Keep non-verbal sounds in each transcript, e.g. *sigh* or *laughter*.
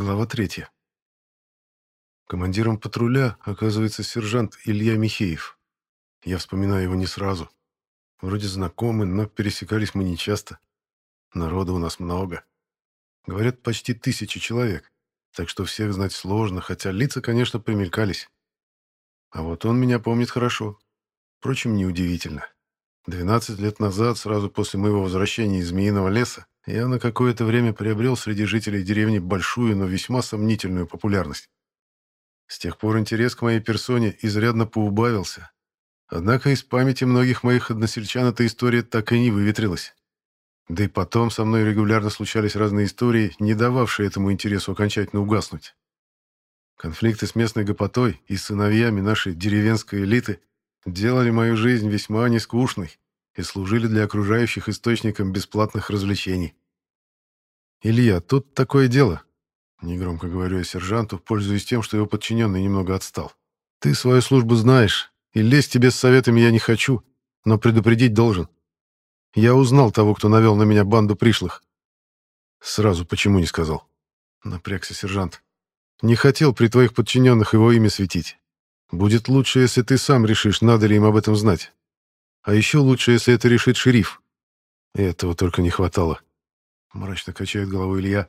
Глава третья. Командиром патруля оказывается сержант Илья Михеев. Я вспоминаю его не сразу. Вроде знакомы, но пересекались мы нечасто. Народа у нас много. Говорят, почти тысяча человек, так что всех знать сложно, хотя лица, конечно, примелькались. А вот он меня помнит хорошо. Впрочем, неудивительно. 12 лет назад, сразу после моего возвращения из Змеиного леса, я на какое-то время приобрел среди жителей деревни большую, но весьма сомнительную популярность. С тех пор интерес к моей персоне изрядно поубавился. Однако из памяти многих моих односельчан эта история так и не выветрилась. Да и потом со мной регулярно случались разные истории, не дававшие этому интересу окончательно угаснуть. Конфликты с местной гопотой и сыновьями нашей деревенской элиты делали мою жизнь весьма нескучной и служили для окружающих источником бесплатных развлечений. «Илья, тут такое дело», — негромко говорю я сержанту, пользуясь тем, что его подчиненный немного отстал. «Ты свою службу знаешь, и лезть тебе с советами я не хочу, но предупредить должен. Я узнал того, кто навел на меня банду пришлых». «Сразу почему не сказал?» — напрягся сержант. «Не хотел при твоих подчиненных его имя светить. Будет лучше, если ты сам решишь, надо ли им об этом знать. А еще лучше, если это решит шериф. Этого только не хватало. Мрачно качает головой Илья.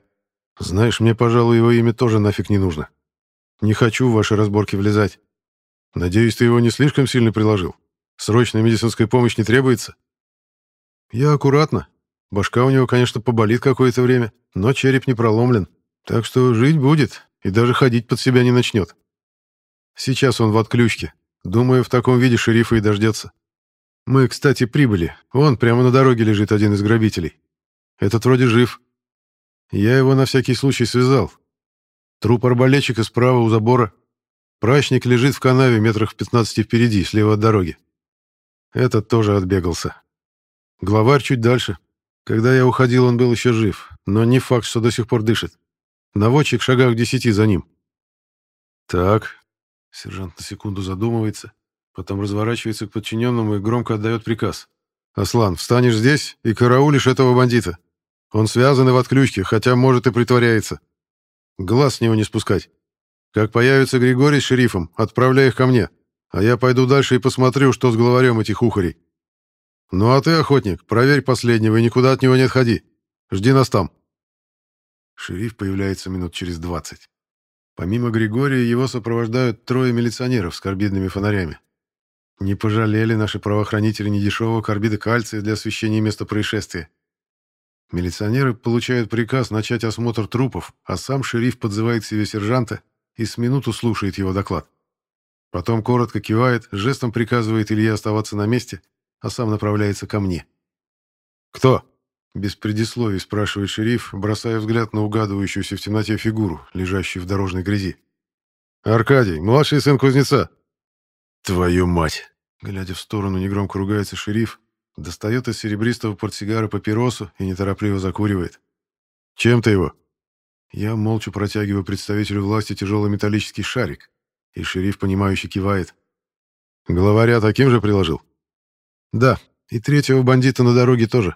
Знаешь, мне, пожалуй, его имя тоже нафиг не нужно. Не хочу в ваши разборки влезать. Надеюсь, ты его не слишком сильно приложил. Срочная медицинская помощь не требуется? Я аккуратно. Башка у него, конечно, поболит какое-то время, но череп не проломлен. Так что жить будет и даже ходить под себя не начнет. Сейчас он в отключке. Думаю, в таком виде шерифа и дождется. Мы, кстати, прибыли. Вон, прямо на дороге лежит один из грабителей. Этот вроде жив. Я его на всякий случай связал. Труп арбалетчика справа у забора. Прачник лежит в канаве метрах в 15 впереди, слева от дороги. Этот тоже отбегался. Главарь чуть дальше. Когда я уходил, он был еще жив, но не факт, что до сих пор дышит. Наводчик в шагах десяти за ним. Так, сержант на секунду задумывается, Потом разворачивается к подчиненному и громко отдает приказ. «Аслан, встанешь здесь и караулишь этого бандита. Он связан и в отключке, хотя, может, и притворяется. Глаз с него не спускать. Как появится Григорий с шерифом, отправляй их ко мне, а я пойду дальше и посмотрю, что с главарем этих ухарей. Ну а ты, охотник, проверь последнего и никуда от него не отходи. Жди нас там». Шериф появляется минут через двадцать. Помимо Григория его сопровождают трое милиционеров с карбидными фонарями. Не пожалели наши правоохранители недешевого карбида кальция для освещения места происшествия. Милиционеры получают приказ начать осмотр трупов, а сам шериф подзывает себе сержанта и с минуту слушает его доклад. Потом коротко кивает, жестом приказывает Илье оставаться на месте, а сам направляется ко мне. «Кто?» — без предисловий спрашивает шериф, бросая взгляд на угадывающуюся в темноте фигуру, лежащую в дорожной грязи. «Аркадий, младший сын кузнеца. «Твою мать!» Глядя в сторону, негромко ругается шериф, достает из серебристого портсигара папиросу и неторопливо закуривает. «Чем ты его?» Я молча протягиваю представителю власти тяжелый металлический шарик, и шериф, понимающе кивает. «Главаря таким же приложил?» «Да, и третьего бандита на дороге тоже».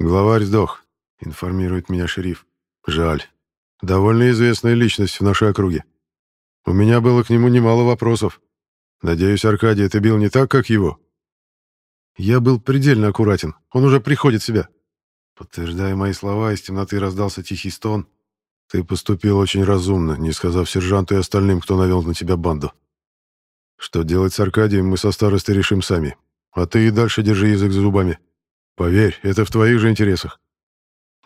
«Главарь сдох», — информирует меня шериф. «Жаль. Довольно известная личность в нашей округе. У меня было к нему немало вопросов. Надеюсь, Аркадий это бил не так, как его? Я был предельно аккуратен. Он уже приходит в себя. Подтверждая мои слова, из темноты раздался тихий стон. Ты поступил очень разумно, не сказав сержанту и остальным, кто навел на тебя банду. Что делать с Аркадием, мы со старостой решим сами. А ты и дальше держи язык за зубами. Поверь, это в твоих же интересах.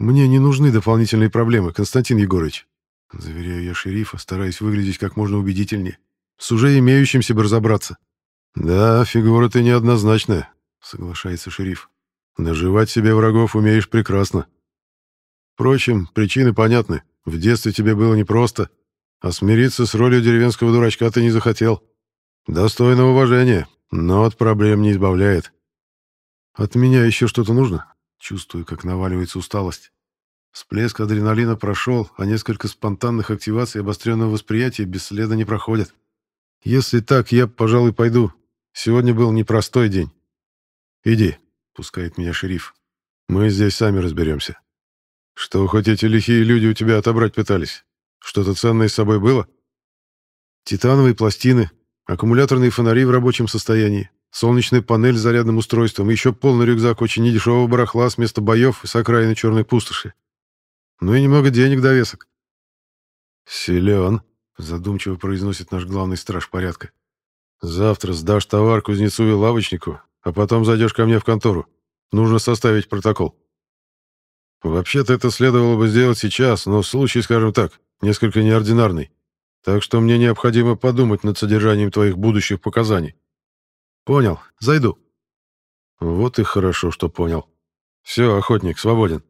Мне не нужны дополнительные проблемы, Константин Егорович. Заверяю я шерифа, стараясь выглядеть как можно убедительнее. С уже имеющимся бы разобраться. Да, фигура ты неоднозначная, соглашается шериф. Наживать себе врагов умеешь прекрасно. Впрочем, причины понятны. В детстве тебе было непросто, а смириться с ролью деревенского дурачка ты не захотел. Достойно уважения, но от проблем не избавляет. От меня еще что-то нужно? Чувствую, как наваливается усталость. Всплеск адреналина прошел, а несколько спонтанных активаций обостренного восприятия бесследно не проходят. Если так, я, пожалуй, пойду. Сегодня был непростой день. Иди, пускает меня шериф. Мы здесь сами разберемся. Что хоть эти лихие люди у тебя отобрать пытались? Что-то ценное с собой было? Титановые пластины, аккумуляторные фонари в рабочем состоянии, солнечная панель с зарядным устройством, еще полный рюкзак очень недешевого барахла с места боев с окраины черной пустоши. Ну и немного денег довесок. «Силен», — задумчиво произносит наш главный страж порядка. «Завтра сдашь товар кузнецу и лавочнику, а потом зайдешь ко мне в контору. Нужно составить протокол». Вообще-то это следовало бы сделать сейчас, но случай, скажем так, несколько неординарный. Так что мне необходимо подумать над содержанием твоих будущих показаний. Понял, зайду. Вот и хорошо, что понял. Все, охотник, свободен.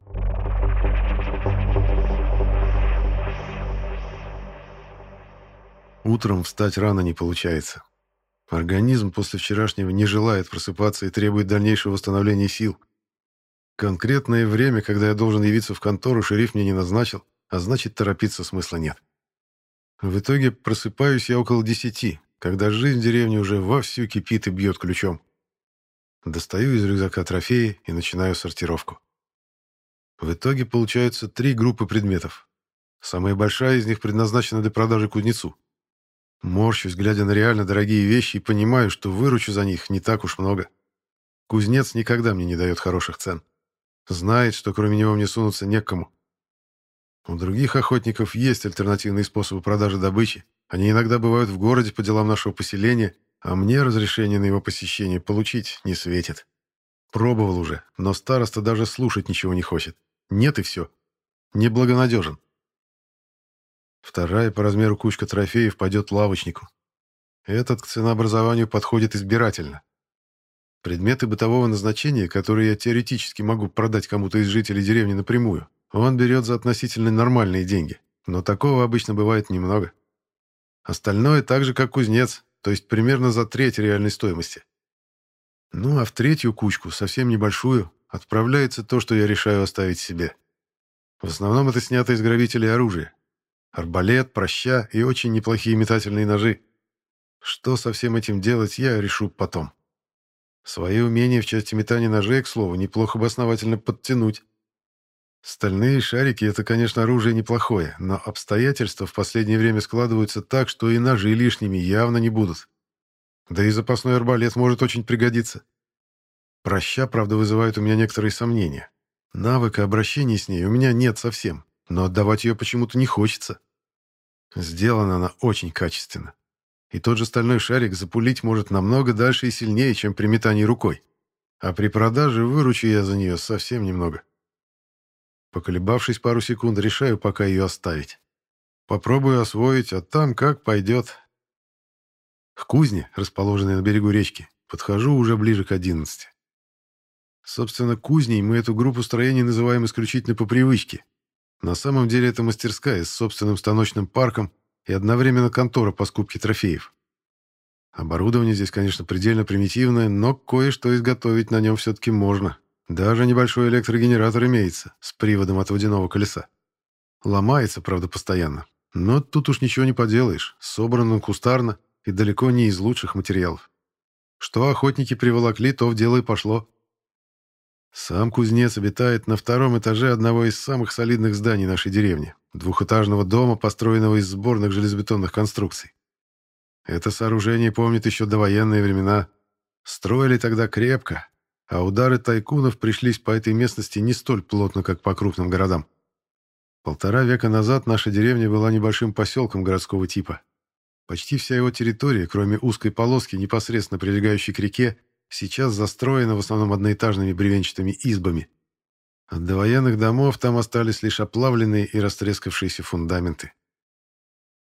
Утром встать рано не получается. Организм после вчерашнего не желает просыпаться и требует дальнейшего восстановления сил. Конкретное время, когда я должен явиться в контору, шериф мне не назначил, а значит, торопиться смысла нет. В итоге просыпаюсь я около десяти, когда жизнь в деревне уже вовсю кипит и бьет ключом. Достаю из рюкзака трофеи и начинаю сортировку. В итоге получаются три группы предметов. Самая большая из них предназначена для продажи кузнецу. Морщусь, глядя на реально дорогие вещи, и понимаю, что выручу за них не так уж много. Кузнец никогда мне не дает хороших цен. Знает, что кроме него мне сунуться некому. У других охотников есть альтернативные способы продажи добычи. Они иногда бывают в городе по делам нашего поселения, а мне разрешение на его посещение получить не светит. Пробовал уже, но староста даже слушать ничего не хочет. Нет и все. Неблагонадежен. Вторая по размеру кучка трофеев пойдет лавочнику. Этот к ценообразованию подходит избирательно. Предметы бытового назначения, которые я теоретически могу продать кому-то из жителей деревни напрямую, он берет за относительно нормальные деньги, но такого обычно бывает немного. Остальное так же, как кузнец, то есть примерно за треть реальной стоимости. Ну а в третью кучку, совсем небольшую, отправляется то, что я решаю оставить себе. В основном это снято из грабителей оружия. Арбалет, проща и очень неплохие метательные ножи. Что со всем этим делать, я решу потом. Свои умения в части метания ножей, к слову, неплохо бы основательно подтянуть. Стальные шарики — это, конечно, оружие неплохое, но обстоятельства в последнее время складываются так, что и ножи лишними явно не будут. Да и запасной арбалет может очень пригодиться. Проща, правда, вызывает у меня некоторые сомнения. Навыка обращения с ней у меня нет совсем, но отдавать ее почему-то не хочется. Сделана она очень качественно и тот же стальной шарик запулить может намного дальше и сильнее, чем при метании рукой. А при продаже выручу я за нее совсем немного. Поколебавшись пару секунд, решаю пока ее оставить. Попробую освоить, а там как пойдет. К кузне, расположенной на берегу речки, подхожу уже ближе к одиннадцати. Собственно, кузней мы эту группу строений называем исключительно по привычке. На самом деле это мастерская с собственным станочным парком и одновременно контора по скупке трофеев. Оборудование здесь, конечно, предельно примитивное, но кое-что изготовить на нем все-таки можно. Даже небольшой электрогенератор имеется, с приводом от водяного колеса. Ломается, правда, постоянно. Но тут уж ничего не поделаешь, собран он кустарно и далеко не из лучших материалов. Что охотники приволокли, то в дело и пошло. Сам кузнец обитает на втором этаже одного из самых солидных зданий нашей деревни, двухэтажного дома, построенного из сборных железобетонных конструкций. Это сооружение помнит еще довоенные времена. Строили тогда крепко, а удары тайкунов пришлись по этой местности не столь плотно, как по крупным городам. Полтора века назад наша деревня была небольшим поселком городского типа. Почти вся его территория, кроме узкой полоски, непосредственно прилегающей к реке, сейчас застроена в основном одноэтажными бревенчатыми избами. От довоенных домов там остались лишь оплавленные и растрескавшиеся фундаменты.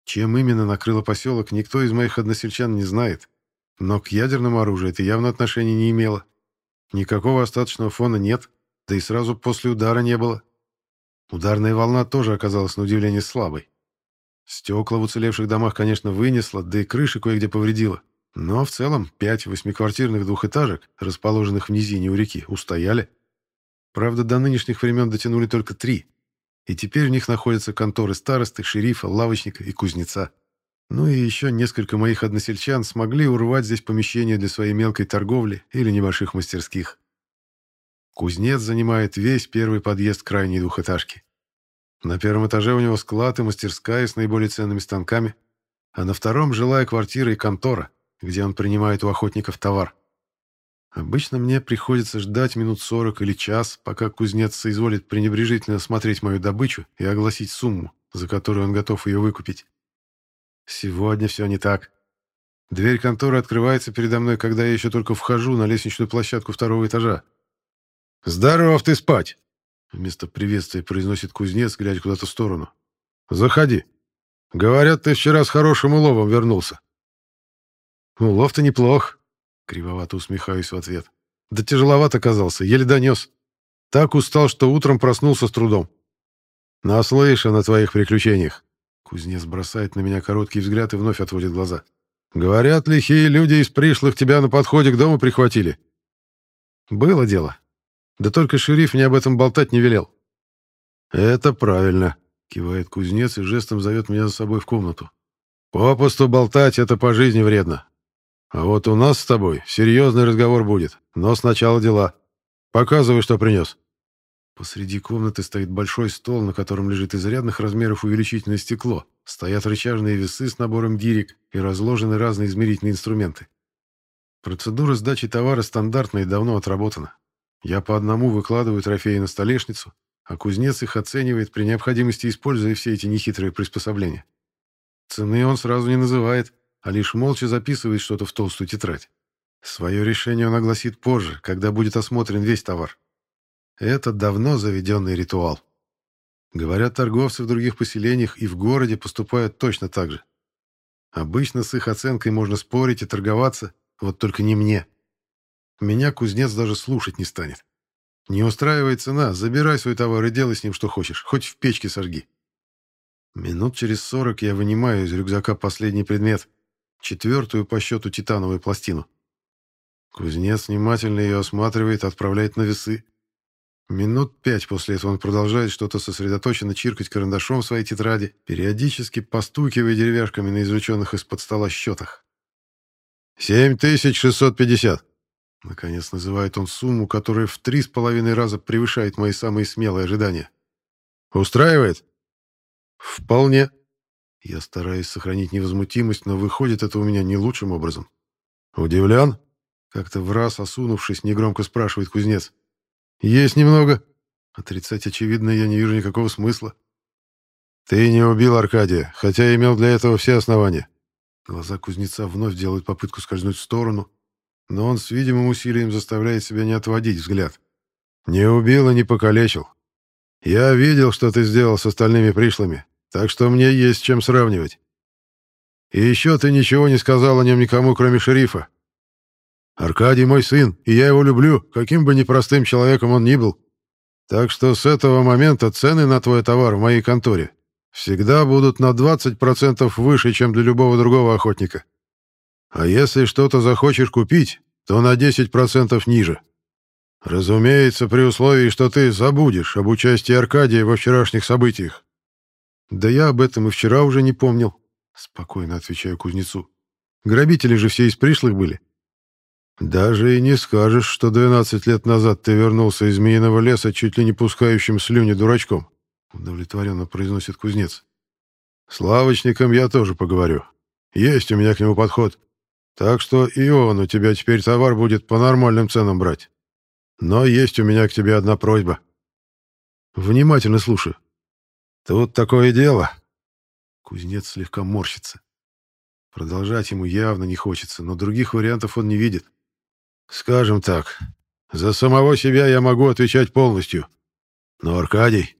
Чем именно накрыло поселок, никто из моих односельчан не знает. Но к ядерному оружию это явно отношения не имело. Никакого остаточного фона нет, да и сразу после удара не было. Ударная волна тоже оказалась на удивление слабой. Стекла в уцелевших домах, конечно, вынесло, да и крыши кое-где повредило. Но в целом пять восьмиквартирных двухэтажек, расположенных в низине у реки, устояли. Правда, до нынешних времен дотянули только три. И теперь в них находятся конторы старосты, шерифа, лавочника и кузнеца. Ну и еще несколько моих односельчан смогли урвать здесь помещение для своей мелкой торговли или небольших мастерских. Кузнец занимает весь первый подъезд крайней двухэтажки. На первом этаже у него склад и мастерская с наиболее ценными станками, а на втором жилая квартира и контора, где он принимает у охотников товар. Обычно мне приходится ждать минут сорок или час, пока кузнец соизволит пренебрежительно смотреть мою добычу и огласить сумму, за которую он готов ее выкупить. Сегодня все не так. Дверь конторы открывается передо мной, когда я еще только вхожу на лестничную площадку второго этажа. «Здоров ты спать!» Вместо приветствия произносит кузнец, глядя куда-то в сторону. «Заходи. Говорят, ты вчера с хорошим уловом вернулся». «Улов-то неплох», Кривовато усмехаюсь в ответ. Да тяжеловато оказался, еле донес. Так устал, что утром проснулся с трудом. Наслышан о твоих приключениях. Кузнец бросает на меня короткий взгляд и вновь отводит глаза. Говорят, лихие люди из пришлых тебя на подходе к дому прихватили. Было дело. Да только шериф мне об этом болтать не велел. Это правильно, кивает кузнец и жестом зовет меня за собой в комнату. Попусту болтать — это по жизни вредно. А вот у нас с тобой серьезный разговор будет, но сначала дела. Показывай, что принес». Посреди комнаты стоит большой стол, на котором лежит изрядных размеров увеличительное стекло. Стоят рычажные весы с набором гирек и разложены разные измерительные инструменты. Процедура сдачи товара стандартная и давно отработана. Я по одному выкладываю трофеи на столешницу, а кузнец их оценивает при необходимости, используя все эти нехитрые приспособления. Цены он сразу не называет, а лишь молча записывает что-то в толстую тетрадь. Свое решение он огласит позже, когда будет осмотрен весь товар. Это давно заведенный ритуал. Говорят, торговцы в других поселениях и в городе поступают точно так же. Обычно с их оценкой можно спорить и торговаться, вот только не мне. Меня кузнец даже слушать не станет. Не устраивает цена, забирай свой товар и делай с ним что хочешь, хоть в печке сожги. Минут через сорок я вынимаю из рюкзака последний предмет — четвертую по счету титановую пластину. Кузнец внимательно ее осматривает, отправляет на весы. Минут пять после этого он продолжает что-то сосредоточенно чиркать карандашом в своей тетради, периодически постукивая деревяшками на извлеченных из-под стола счетах. «Семь тысяч шестьсот пятьдесят!» Наконец называет он сумму, которая в три с половиной раза превышает мои самые смелые ожидания. «Устраивает?» «Вполне», я стараюсь сохранить невозмутимость, но выходит это у меня не лучшим образом. «Удивлен?» Как-то в раз осунувшись, негромко спрашивает кузнец. «Есть немного». Отрицать очевидно я не вижу никакого смысла. «Ты не убил Аркадия, хотя имел для этого все основания». Глаза кузнеца вновь делают попытку скользнуть в сторону, но он с видимым усилием заставляет себя не отводить взгляд. «Не убил и не покалечил. Я видел, что ты сделал с остальными пришлыми, так что мне есть чем сравнивать. И еще ты ничего не сказал о нем никому, кроме шерифа. Аркадий мой сын, и я его люблю, каким бы непростым человеком он ни был. Так что с этого момента цены на твой товар в моей конторе всегда будут на 20% выше, чем для любого другого охотника. А если что-то захочешь купить, то на 10% ниже. Разумеется, при условии, что ты забудешь об участии Аркадия во вчерашних событиях. «Да я об этом и вчера уже не помнил», — спокойно отвечаю кузнецу. «Грабители же все из пришлых были». «Даже и не скажешь, что 12 лет назад ты вернулся из Змеиного леса чуть ли не пускающим слюни дурачком», — удовлетворенно произносит кузнец. «С лавочником я тоже поговорю. Есть у меня к нему подход. Так что и он у тебя теперь товар будет по нормальным ценам брать. Но есть у меня к тебе одна просьба». «Внимательно слушаю», Тут такое дело. Кузнец слегка морщится. Продолжать ему явно не хочется, но других вариантов он не видит. Скажем так, за самого себя я могу отвечать полностью. Но Аркадий,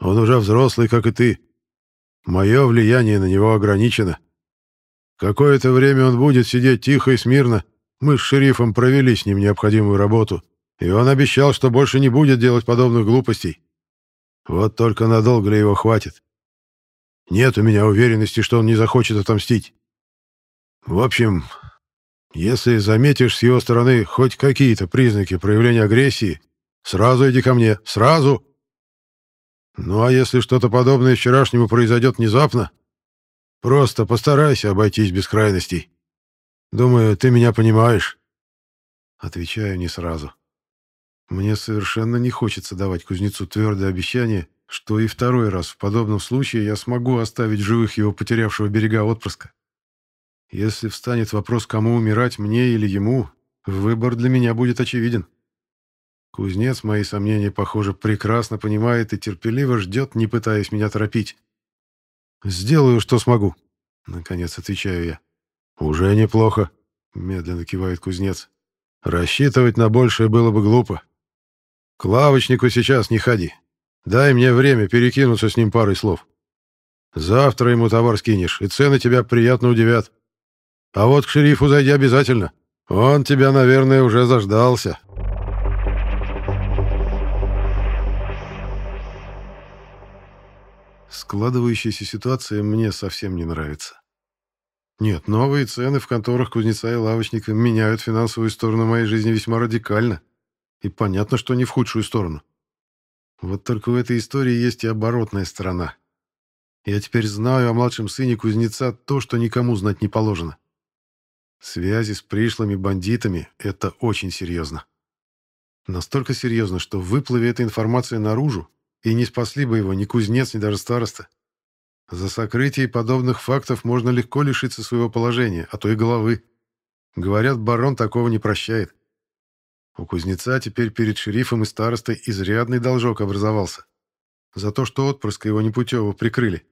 он уже взрослый, как и ты. Мое влияние на него ограничено. Какое-то время он будет сидеть тихо и смирно. Мы с шерифом провели с ним необходимую работу, и он обещал, что больше не будет делать подобных глупостей. Вот только надолго ли его хватит? Нет у меня уверенности, что он не захочет отомстить. В общем, если заметишь с его стороны хоть какие-то признаки проявления агрессии, сразу иди ко мне, сразу. Ну а если что-то подобное вчерашнему произойдет внезапно, просто постарайся обойтись без крайностей. Думаю, ты меня понимаешь. Отвечаю не сразу. Мне совершенно не хочется давать кузнецу твердое обещание что и второй раз в подобном случае я смогу оставить живых его потерявшего берега отпрыска. Если встанет вопрос, кому умирать, мне или ему, выбор для меня будет очевиден. Кузнец мои сомнения, похоже, прекрасно понимает и терпеливо ждет, не пытаясь меня торопить. «Сделаю, что смогу», — наконец отвечаю я. «Уже неплохо», — медленно кивает кузнец. «Рассчитывать на большее было бы глупо. К лавочнику сейчас не ходи. Дай мне время перекинуться с ним парой слов. Завтра ему товар скинешь, и цены тебя приятно удивят. А вот к шерифу зайди обязательно. Он тебя, наверное, уже заждался». Складывающаяся ситуация мне совсем не нравится. Нет, новые цены в конторах кузнеца и лавочника меняют финансовую сторону моей жизни весьма радикально. И понятно, что не в худшую сторону. Вот только в этой истории есть и оборотная сторона. Я теперь знаю о младшем сыне кузнеца то, что никому знать не положено. Связи с пришлыми бандитами — это очень серьезно. Настолько серьезно, что выплыви эта информация наружу, и не спасли бы его ни кузнец, ни даже староста. За сокрытие подобных фактов можно легко лишиться своего положения, а то и головы. Говорят, барон такого не прощает. У кузнеца теперь перед шерифом и старостой изрядный должок образовался. За то, что отпрыска его непутевого прикрыли.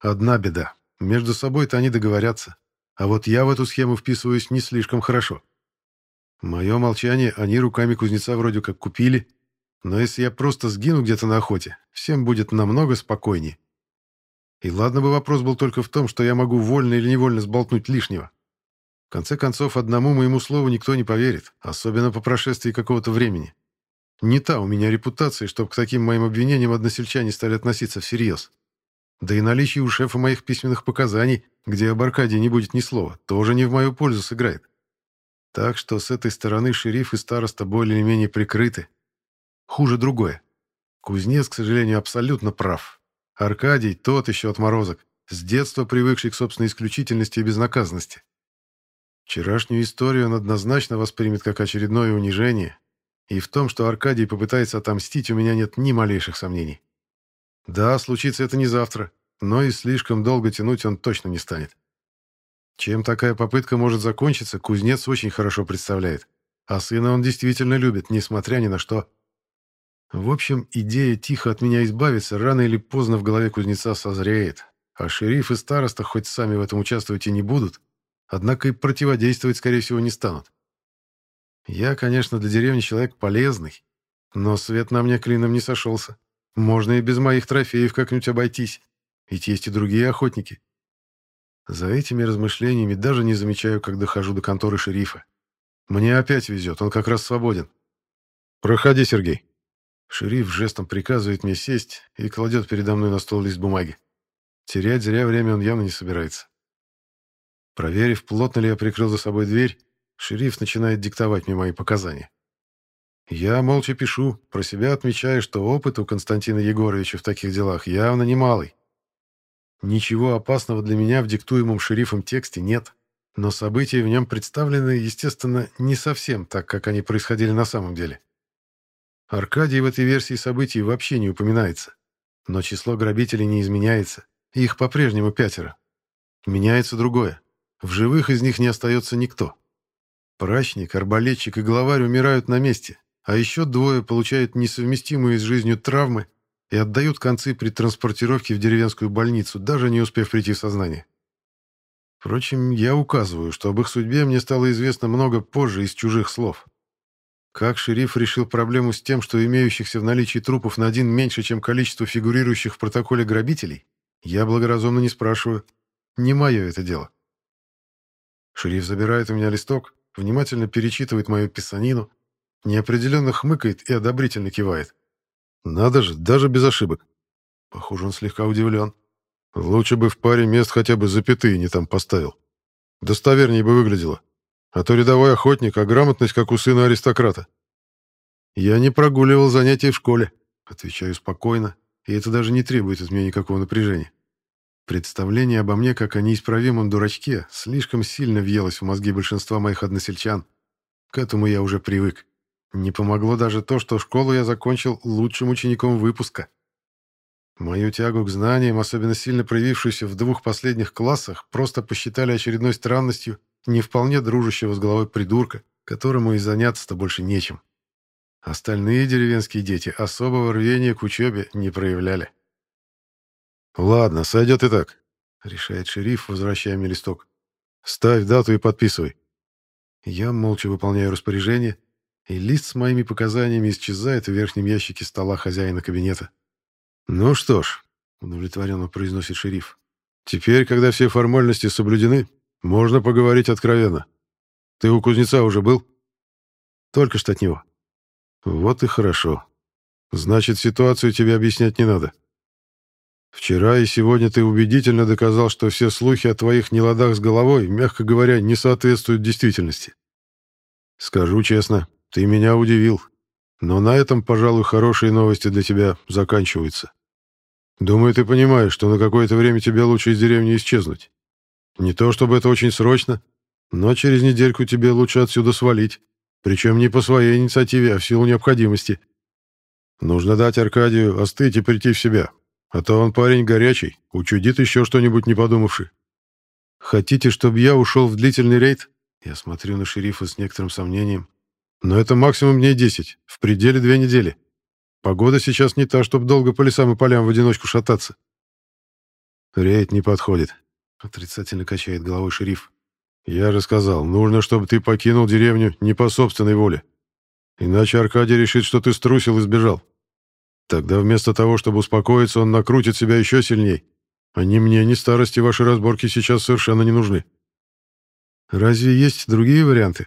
Одна беда. Между собой-то они договорятся. А вот я в эту схему вписываюсь не слишком хорошо. Мое молчание они руками кузнеца вроде как купили, но если я просто сгину где-то на охоте, всем будет намного спокойнее. И ладно бы вопрос был только в том, что я могу вольно или невольно сболтнуть лишнего. В конце концов, одному моему слову никто не поверит, особенно по прошествии какого-то времени. Не та у меня репутация, чтобы к таким моим обвинениям односельчане стали относиться всерьез. Да и наличие у шефа моих письменных показаний, где об Аркадии не будет ни слова, тоже не в мою пользу сыграет. Так что с этой стороны шериф и староста более или менее прикрыты, Хуже другое. Кузнец, к сожалению, абсолютно прав. Аркадий тот еще отморозок, с детства привыкший к собственной исключительности и безнаказанности. Вчерашнюю историю он однозначно воспримет как очередное унижение, и в том, что Аркадий попытается отомстить, у меня нет ни малейших сомнений. Да, случится это не завтра, но и слишком долго тянуть он точно не станет. Чем такая попытка может закончиться, кузнец очень хорошо представляет. А сына он действительно любит, несмотря ни на что. В общем, идея тихо от меня избавиться рано или поздно в голове кузнеца созреет, а шериф и староста хоть сами в этом участвовать и не будут, однако и противодействовать, скорее всего, не станут. Я, конечно, для деревни человек полезный, но свет на мне клином не сошелся. Можно и без моих трофеев как-нибудь обойтись, ведь есть и другие охотники. За этими размышлениями даже не замечаю, как дохожу до конторы шерифа. Мне опять везет, он как раз свободен. «Проходи, Сергей», Шериф жестом приказывает мне сесть и кладет передо мной на стол лист бумаги. Терять зря время он явно не собирается. Проверив, плотно ли я прикрыл за собой дверь, шериф начинает диктовать мне мои показания. Я молча пишу, про себя отмечая, что опыт у Константина Егоровича в таких делах явно немалый. Ничего опасного для меня в диктуемом шерифом тексте нет, но события в нем представлены, естественно, не совсем так, как они происходили на самом деле. Аркадий в этой версии событий вообще не упоминается. Но число грабителей не изменяется. Их по-прежнему пятеро. Меняется другое. В живых из них не остается никто. Прачник, арбалетчик и главарь умирают на месте, а еще двое получают несовместимые с жизнью травмы и отдают концы при транспортировке в деревенскую больницу, даже не успев прийти в сознание. Впрочем, я указываю, что об их судьбе мне стало известно много позже из чужих слов. Как шериф решил проблему с тем, что имеющихся в наличии трупов на один меньше, чем количество фигурирующих в протоколе грабителей, я благоразумно не спрашиваю. Не мое это дело. Шериф забирает у меня листок, внимательно перечитывает мою писанину, неопределенно хмыкает и одобрительно кивает. Надо же, даже без ошибок. Похоже, он слегка удивлен. Лучше бы в паре мест хотя бы запятые не там поставил. Достовернее бы выглядело. А то рядовой охотник, а грамотность, как у сына аристократа. Я не прогуливал занятия в школе, отвечаю спокойно, и это даже не требует от меня никакого напряжения. Представление обо мне как о неисправимом дурачке слишком сильно въелось в мозги большинства моих односельчан. К этому я уже привык. Не помогло даже то, что школу я закончил лучшим учеником выпуска. Мою тягу к знаниям, особенно сильно проявившуюся в двух последних классах, просто посчитали очередной странностью не вполне дружащего с головой придурка, которому и заняться-то больше нечем. Остальные деревенские дети особого рвения к учебе не проявляли. «Ладно, сойдет и так», — решает шериф, возвращая мне листок. «Ставь дату и подписывай». Я молча выполняю распоряжение, и лист с моими показаниями исчезает в верхнем ящике стола хозяина кабинета. «Ну что ж», — удовлетворенно произносит шериф, «теперь, когда все формальности соблюдены, можно поговорить откровенно. Ты у кузнеца уже был?» «Только что от него». «Вот и хорошо. Значит, ситуацию тебе объяснять не надо. Вчера и сегодня ты убедительно доказал, что все слухи о твоих неладах с головой, мягко говоря, не соответствуют действительности. Скажу честно, ты меня удивил. Но на этом, пожалуй, хорошие новости для тебя заканчиваются. Думаю, ты понимаешь, что на какое-то время тебе лучше из деревни исчезнуть. Не то чтобы это очень срочно, но через недельку тебе лучше отсюда свалить. Причем не по своей инициативе, а в силу необходимости. Нужно дать Аркадию остыть и прийти в себя, а то он парень горячий, учудит еще что-нибудь не подумавший. Хотите, чтобы я ушел в длительный рейд? Я смотрю на шерифа с некоторым сомнением. Но это максимум дней десять, в пределе две недели. Погода сейчас не та, чтобы долго по лесам и полям в одиночку шататься. Рейд не подходит. Отрицательно качает головой шериф. Я же сказал, нужно, чтобы ты покинул деревню не по собственной воле. Иначе Аркадий решит, что ты струсил и сбежал. Тогда вместо того, чтобы успокоиться, он накрутит себя еще сильней. А ни мне, ни старости ваши разборки сейчас совершенно не нужны. Разве есть другие варианты?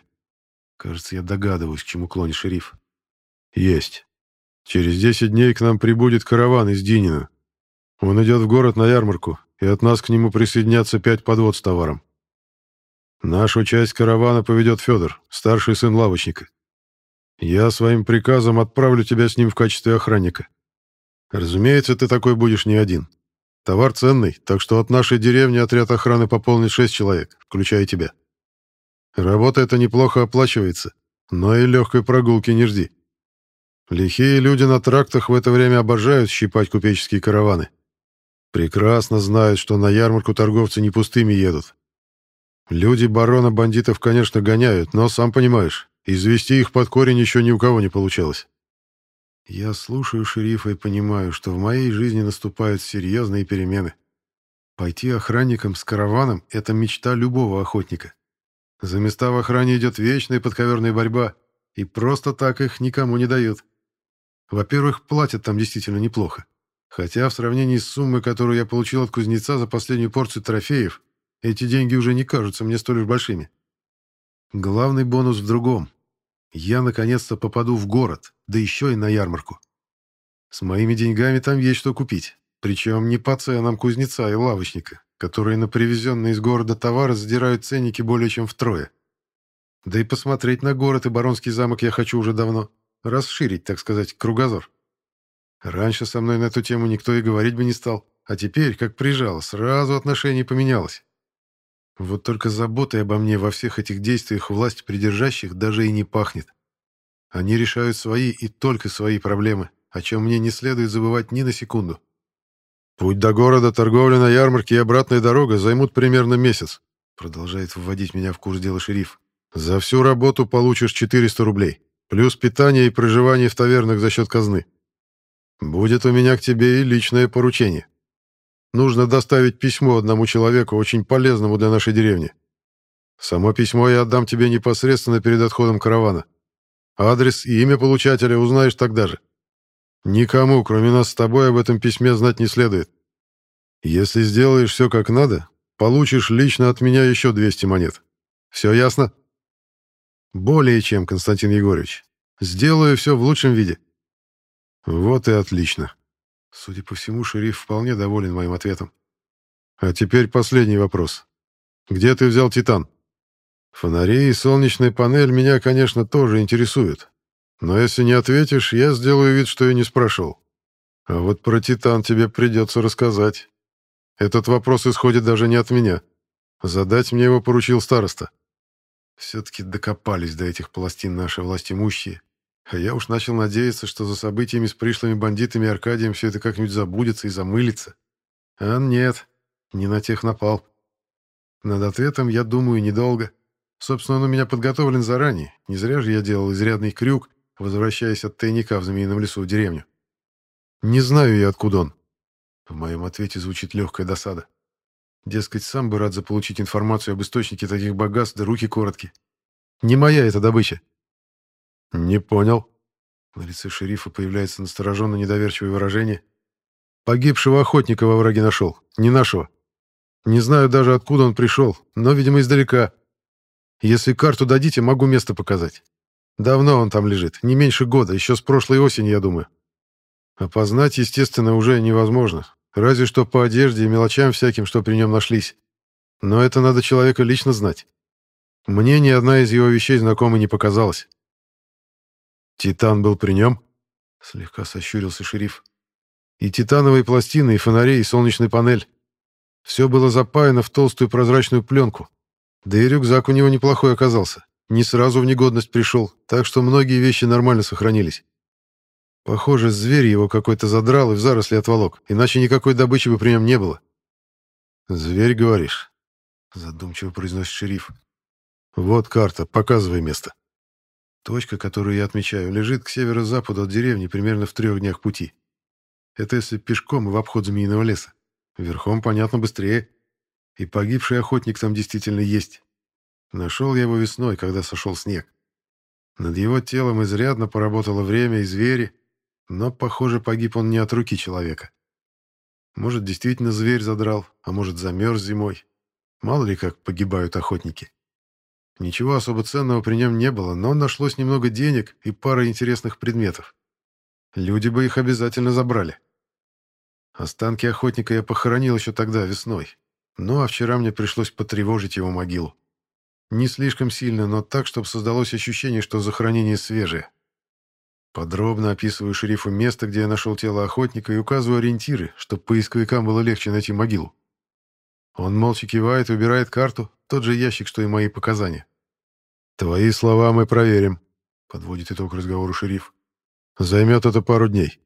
Кажется, я догадываюсь, к чему клонит шериф. Есть. Через десять дней к нам прибудет караван из Динина. Он идет в город на ярмарку, и от нас к нему присоединятся пять подвод с товаром. Нашу часть каравана поведет Федор, старший сын лавочника. Я своим приказом отправлю тебя с ним в качестве охранника. Разумеется, ты такой будешь не один. Товар ценный, так что от нашей деревни отряд охраны пополнит шесть человек, включая тебя. Работа эта неплохо оплачивается, но и легкой прогулки не жди. Лихие люди на трактах в это время обожают щипать купеческие караваны. Прекрасно знают, что на ярмарку торговцы не пустыми едут. Люди барона бандитов, конечно, гоняют, но, сам понимаешь, извести их под корень еще ни у кого не получалось. Я слушаю шерифа и понимаю, что в моей жизни наступают серьезные перемены. Пойти охранником с караваном — это мечта любого охотника. За места в охране идет вечная подковерная борьба, и просто так их никому не дают. Во-первых, платят там действительно неплохо. Хотя в сравнении с суммой, которую я получил от кузнеца за последнюю порцию трофеев, эти деньги уже не кажутся мне столь уж большими. Главный бонус в другом. Я наконец-то попаду в город, да еще и на ярмарку. С моими деньгами там есть что купить. Причем не по ценам кузнеца и лавочника, которые на привезенные из города товары задирают ценники более чем втрое. Да и посмотреть на город и Баронский замок я хочу уже давно. Расширить, так сказать, кругозор. Раньше со мной на эту тему никто и говорить бы не стал. А теперь, как прижало, сразу отношение поменялось. Вот только заботой обо мне во всех этих действиях власть придержащих даже и не пахнет. Они решают свои и только свои проблемы, о чем мне не следует забывать ни на секунду. «Путь до города, торговля на ярмарке и обратная дорога займут примерно месяц», продолжает вводить меня в курс дела шериф. «За всю работу получишь 400 рублей, плюс питание и проживание в тавернах за счет казны. Будет у меня к тебе и личное поручение. Нужно доставить письмо одному человеку, очень полезному для нашей деревни. Само письмо я отдам тебе непосредственно перед отходом каравана. Адрес и имя получателя узнаешь тогда же. Никому, кроме нас с тобой, об этом письме знать не следует. Если сделаешь все как надо, получишь лично от меня еще 200 монет. Все ясно? Более чем, Константин Егорович. Сделаю все в лучшем виде. Вот и отлично. Судя по всему, шериф вполне доволен моим ответом. А теперь последний вопрос. Где ты взял титан? Фонари и солнечная панель меня, конечно, тоже интересуют. Но если не ответишь, я сделаю вид, что я не спрашивал. А вот про титан тебе придется рассказать. Этот вопрос исходит даже не от меня. Задать мне его поручил староста. Все-таки докопались до этих пластин наши властимущие. А я уж начал надеяться, что за событиями с пришлыми бандитами Аркадием все это как-нибудь забудется и замылится. А нет, не на тех напал. Над ответом я думаю недолго. Собственно, он у меня подготовлен заранее. Не зря же я делал изрядный крюк, возвращаясь от тайника в Змеином лесу в деревню. Не знаю я, откуда он. В моем ответе звучит легкая досада. Дескать, сам бы рад заполучить информацию об источнике таких богатств, да руки короткие. Не моя эта добыча. Не понял. На лице шерифа появляется настороженно недоверчивое выражение. Погибшего охотника во враге нашел, не нашего. Не знаю даже, откуда он пришел, но, видимо, издалека. Если карту дадите, могу место показать. Давно он там лежит, не меньше года, еще с прошлой осени, я думаю. Опознать, естественно, уже невозможно. Разве что по одежде и мелочам всяким, что при нем нашлись. Но это надо человека лично знать. Мне ни одна из его вещей знакомой не показалась. «Титан был при нем?» — слегка сощурился шериф. «И титановые пластины, и фонари, и солнечная панель. Все было запаяно в толстую прозрачную пленку. Да и рюкзак у него неплохой оказался. Не сразу в негодность пришел, так что многие вещи нормально сохранились. Похоже, зверь его какой-то задрал и в заросли отволок, иначе никакой добычи бы при нем не было. «Зверь, говоришь?» — задумчиво произносит шериф. «Вот карта, показывай место». Точка, которую я отмечаю, лежит к северо-западу от деревни примерно в трех днях пути. Это если пешком и в обход Змеиного леса. Верхом, понятно, быстрее. И погибший охотник там действительно есть. Нашел я его весной, когда сошел снег. Над его телом изрядно поработало время и звери, но, похоже, погиб он не от руки человека. Может, действительно зверь задрал, а может, замерз зимой. Мало ли как погибают охотники. Ничего особо ценного при нем не было, но нашлось немного денег и пара интересных предметов. Люди бы их обязательно забрали. Останки охотника я похоронил еще тогда, весной. Ну а вчера мне пришлось потревожить его могилу. Не слишком сильно, но так, чтобы создалось ощущение, что захоронение свежее. Подробно описываю шерифу место, где я нашел тело охотника, и указываю ориентиры, чтобы поисковикам было легче найти могилу. Он молча кивает, убирает карту, тот же ящик, что и мои показания. «Твои слова мы проверим», — подводит итог разговору шериф. «Займет это пару дней.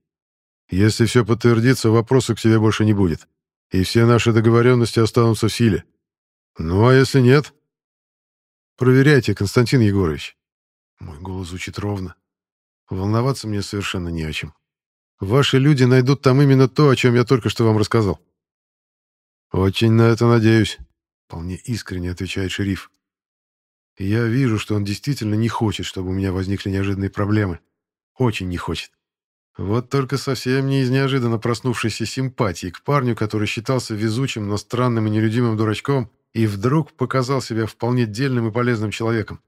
Если все подтвердится, вопросов к тебе больше не будет, и все наши договоренности останутся в силе. Ну, а если нет...» «Проверяйте, Константин Егорович». Мой голос звучит ровно. Волноваться мне совершенно не о чем. Ваши люди найдут там именно то, о чем я только что вам рассказал. «Очень на это надеюсь», — вполне искренне отвечает шериф. «Я вижу, что он действительно не хочет, чтобы у меня возникли неожиданные проблемы. Очень не хочет. Вот только совсем не из неожиданно проснувшейся симпатии к парню, который считался везучим, но странным и нелюдимым дурачком, и вдруг показал себя вполне дельным и полезным человеком.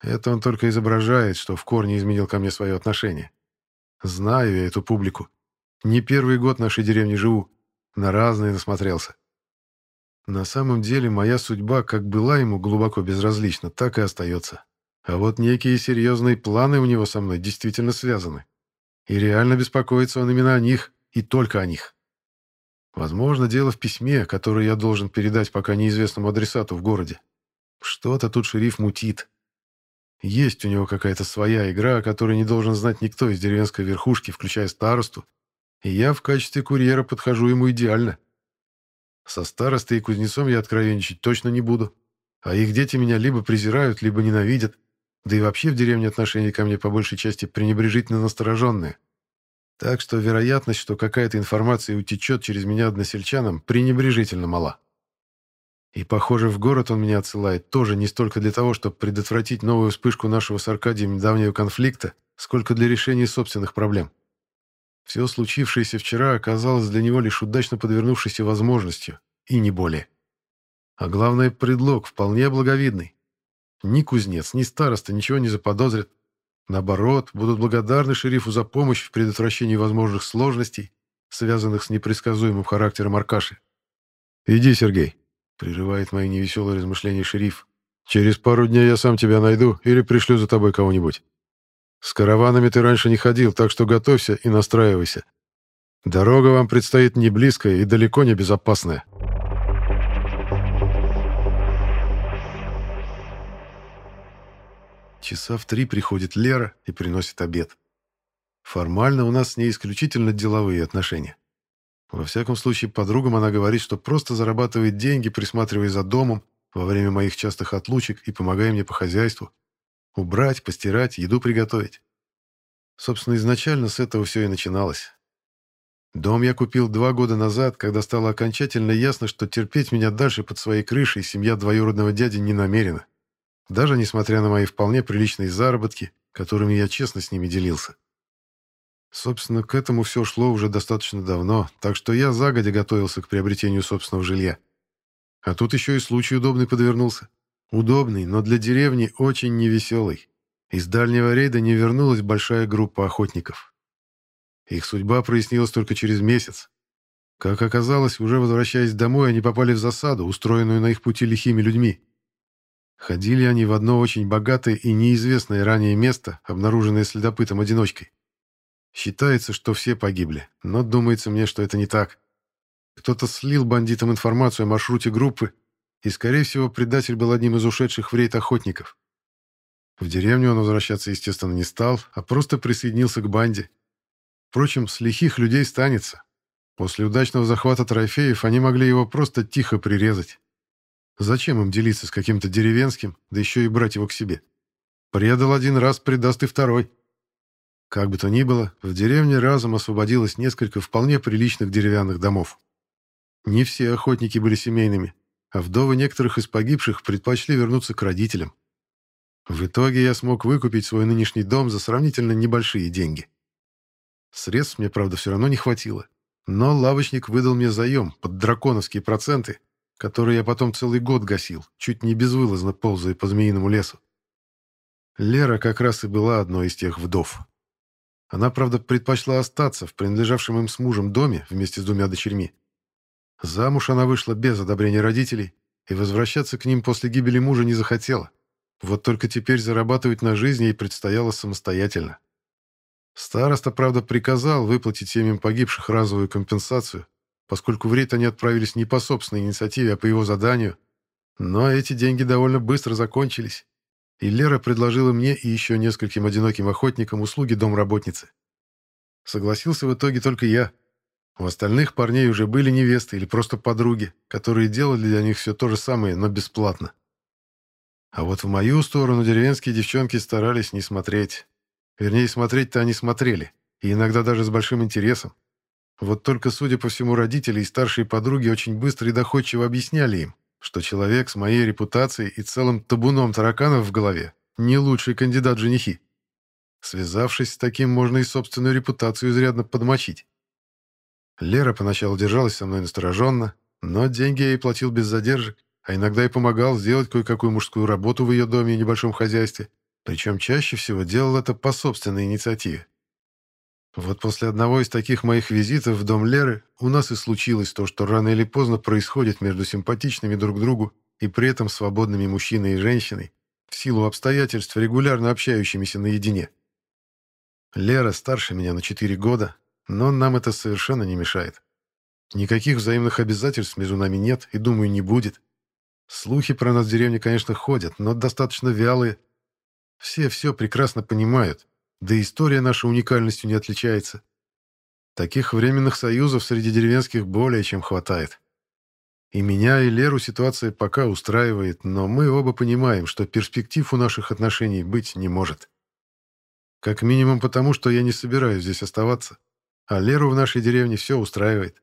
Это он только изображает, что в корне изменил ко мне свое отношение. Знаю я эту публику. Не первый год в нашей деревне живу. На разные насмотрелся. На самом деле моя судьба как была ему глубоко безразлична, так и остается. А вот некие серьезные планы у него со мной действительно связаны. И реально беспокоится он именно о них, и только о них. Возможно, дело в письме, которое я должен передать пока неизвестному адресату в городе. Что-то тут шериф мутит. Есть у него какая-то своя игра, о которой не должен знать никто из деревенской верхушки, включая старосту, и я в качестве курьера подхожу ему идеально. Со старостой и кузнецом я откровенничать точно не буду. А их дети меня либо презирают, либо ненавидят. Да и вообще в деревне отношения ко мне по большей части пренебрежительно настороженные. Так что вероятность, что какая-то информация утечет через меня односельчанам, пренебрежительно мала. И, похоже, в город он меня отсылает тоже не столько для того, чтобы предотвратить новую вспышку нашего с Аркадием недавнего конфликта, сколько для решения собственных проблем. Все случившееся вчера оказалось для него лишь удачно подвернувшейся возможностью, и не более. А главное, предлог вполне благовидный. Ни кузнец, ни староста ничего не заподозрят. Наоборот, будут благодарны шерифу за помощь в предотвращении возможных сложностей, связанных с непредсказуемым характером Аркаши. «Иди, Сергей», — прерывает мои невеселые размышления шериф. «Через пару дней я сам тебя найду или пришлю за тобой кого-нибудь. С караванами ты раньше не ходил, так что готовься и настраивайся. Дорога вам предстоит не близкая и далеко не безопасная. Часа в три приходит Лера и приносит обед. Формально у нас с ней исключительно деловые отношения. Во всяком случае, подругам она говорит, что просто зарабатывает деньги, присматривая за домом во время моих частых отлучек и помогая мне по хозяйству. Убрать, постирать, еду приготовить. Собственно, изначально с этого все и начиналось. Дом я купил два года назад, когда стало окончательно ясно, что терпеть меня дальше под своей крышей семья двоюродного дяди не намерена. Даже несмотря на мои вполне приличные заработки, которыми я честно с ними делился. Собственно, к этому все шло уже достаточно давно, так что я загодя готовился к приобретению собственного жилья. А тут еще и случай удобный подвернулся. Удобный, но для деревни очень невеселый. Из дальнего рейда не вернулась большая группа охотников. Их судьба прояснилась только через месяц. Как оказалось, уже возвращаясь домой, они попали в засаду, устроенную на их пути лихими людьми. Ходили они в одно очень богатое и неизвестное ранее место, обнаруженное следопытом-одиночкой. Считается, что все погибли, но думается мне, что это не так. Кто-то слил бандитам информацию о маршруте группы, и, скорее всего, предатель был одним из ушедших в рейд охотников. В деревню он возвращаться, естественно, не стал, а просто присоединился к банде. Впрочем, с лихих людей станется. После удачного захвата трофеев они могли его просто тихо прирезать. Зачем им делиться с каким-то деревенским, да еще и брать его к себе? Предал один раз, предаст и второй. Как бы то ни было, в деревне разом освободилось несколько вполне приличных деревянных домов. Не все охотники были семейными, а вдовы некоторых из погибших предпочли вернуться к родителям. В итоге я смог выкупить свой нынешний дом за сравнительно небольшие деньги. Средств мне, правда, все равно не хватило, но лавочник выдал мне заем под драконовские проценты, которые я потом целый год гасил, чуть не безвылазно ползая по змеиному лесу. Лера как раз и была одной из тех вдов. Она, правда, предпочла остаться в принадлежавшем им с мужем доме вместе с двумя дочерьми. Замуж она вышла без одобрения родителей и возвращаться к ним после гибели мужа не захотела. Вот только теперь зарабатывать на жизнь ей предстояло самостоятельно. Староста, правда, приказал выплатить семьям погибших разовую компенсацию, поскольку в рейд они отправились не по собственной инициативе, а по его заданию. Но эти деньги довольно быстро закончились, и Лера предложила мне и еще нескольким одиноким охотникам услуги домработницы. Согласился в итоге только я. У остальных парней уже были невесты или просто подруги, которые делали для них все то же самое, но бесплатно. А вот в мою сторону деревенские девчонки старались не смотреть. Вернее, смотреть-то они смотрели, и иногда даже с большим интересом. Вот только, судя по всему, родители и старшие подруги очень быстро и доходчиво объясняли им, что человек с моей репутацией и целым табуном тараканов в голове не лучший кандидат женихи. Связавшись с таким, можно и собственную репутацию изрядно подмочить. Лера поначалу держалась со мной настороженно, но деньги я ей платил без задержек, а иногда и помогал сделать кое-какую мужскую работу в ее доме и небольшом хозяйстве, причем чаще всего делал это по собственной инициативе. Вот после одного из таких моих визитов в дом Леры у нас и случилось то, что рано или поздно происходит между симпатичными друг другу и при этом свободными мужчиной и женщиной, в силу обстоятельств, регулярно общающимися наедине. Лера старше меня на 4 года, но нам это совершенно не мешает. Никаких взаимных обязательств между нами нет и, думаю, не будет. Слухи про нас в деревне, конечно, ходят, но достаточно вялые. Все все прекрасно понимают, да история наша уникальностью не отличается. Таких временных союзов среди деревенских более чем хватает. И меня, и Леру ситуация пока устраивает, но мы оба понимаем, что перспектив у наших отношений быть не может. Как минимум потому, что я не собираюсь здесь оставаться, а Леру в нашей деревне все устраивает.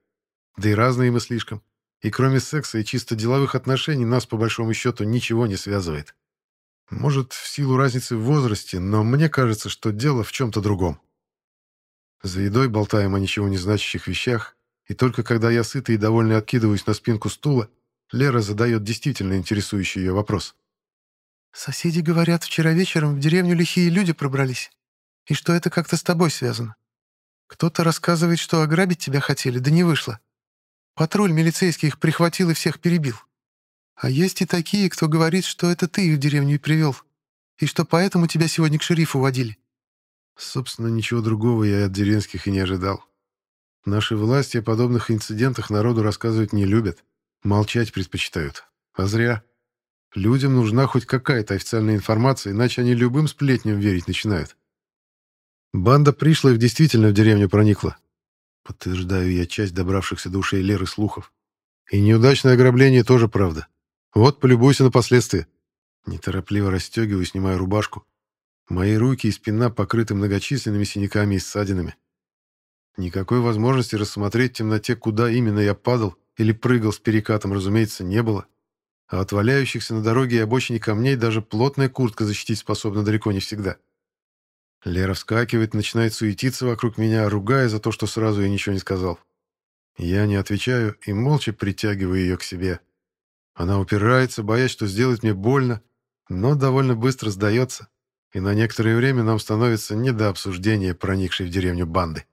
Да и разные мы слишком. И кроме секса и чисто деловых отношений нас, по большому счету, ничего не связывает. Может, в силу разницы в возрасте, но мне кажется, что дело в чем-то другом. За едой болтаем о ничего не значащих вещах, и только когда я сытый и довольный откидываюсь на спинку стула, Лера задает действительно интересующий ее вопрос. «Соседи говорят, вчера вечером в деревню лихие люди пробрались, и что это как-то с тобой связано. Кто-то рассказывает, что ограбить тебя хотели, да не вышло. Патруль милицейский их прихватил и всех перебил. А есть и такие, кто говорит, что это ты их в деревню и привел, и что поэтому тебя сегодня к шерифу водили». Собственно, ничего другого я от деревенских и не ожидал. Наши власти о подобных инцидентах народу рассказывать не любят, молчать предпочитают. А зря. Людям нужна хоть какая-то официальная информация, иначе они любым сплетням верить начинают. Банда пришлых действительно в деревню проникла. Подтверждаю я часть добравшихся до ушей Леры слухов. И неудачное ограбление тоже правда. Вот, полюбуйся на последствия. Неторопливо расстегиваю, снимаю рубашку. Мои руки и спина покрыты многочисленными синяками и ссадинами. Никакой возможности рассмотреть в темноте, куда именно я падал или прыгал с перекатом, разумеется, не было. А от валяющихся на дороге и обочине камней даже плотная куртка защитить способна далеко не всегда. Лера вскакивает, начинает суетиться вокруг меня, ругая за то, что сразу я ничего не сказал. Я не отвечаю и молча притягиваю ее к себе. Она упирается, боясь, что сделает мне больно, но довольно быстро сдается, и на некоторое время нам становится не до обсуждения проникшей в деревню банды.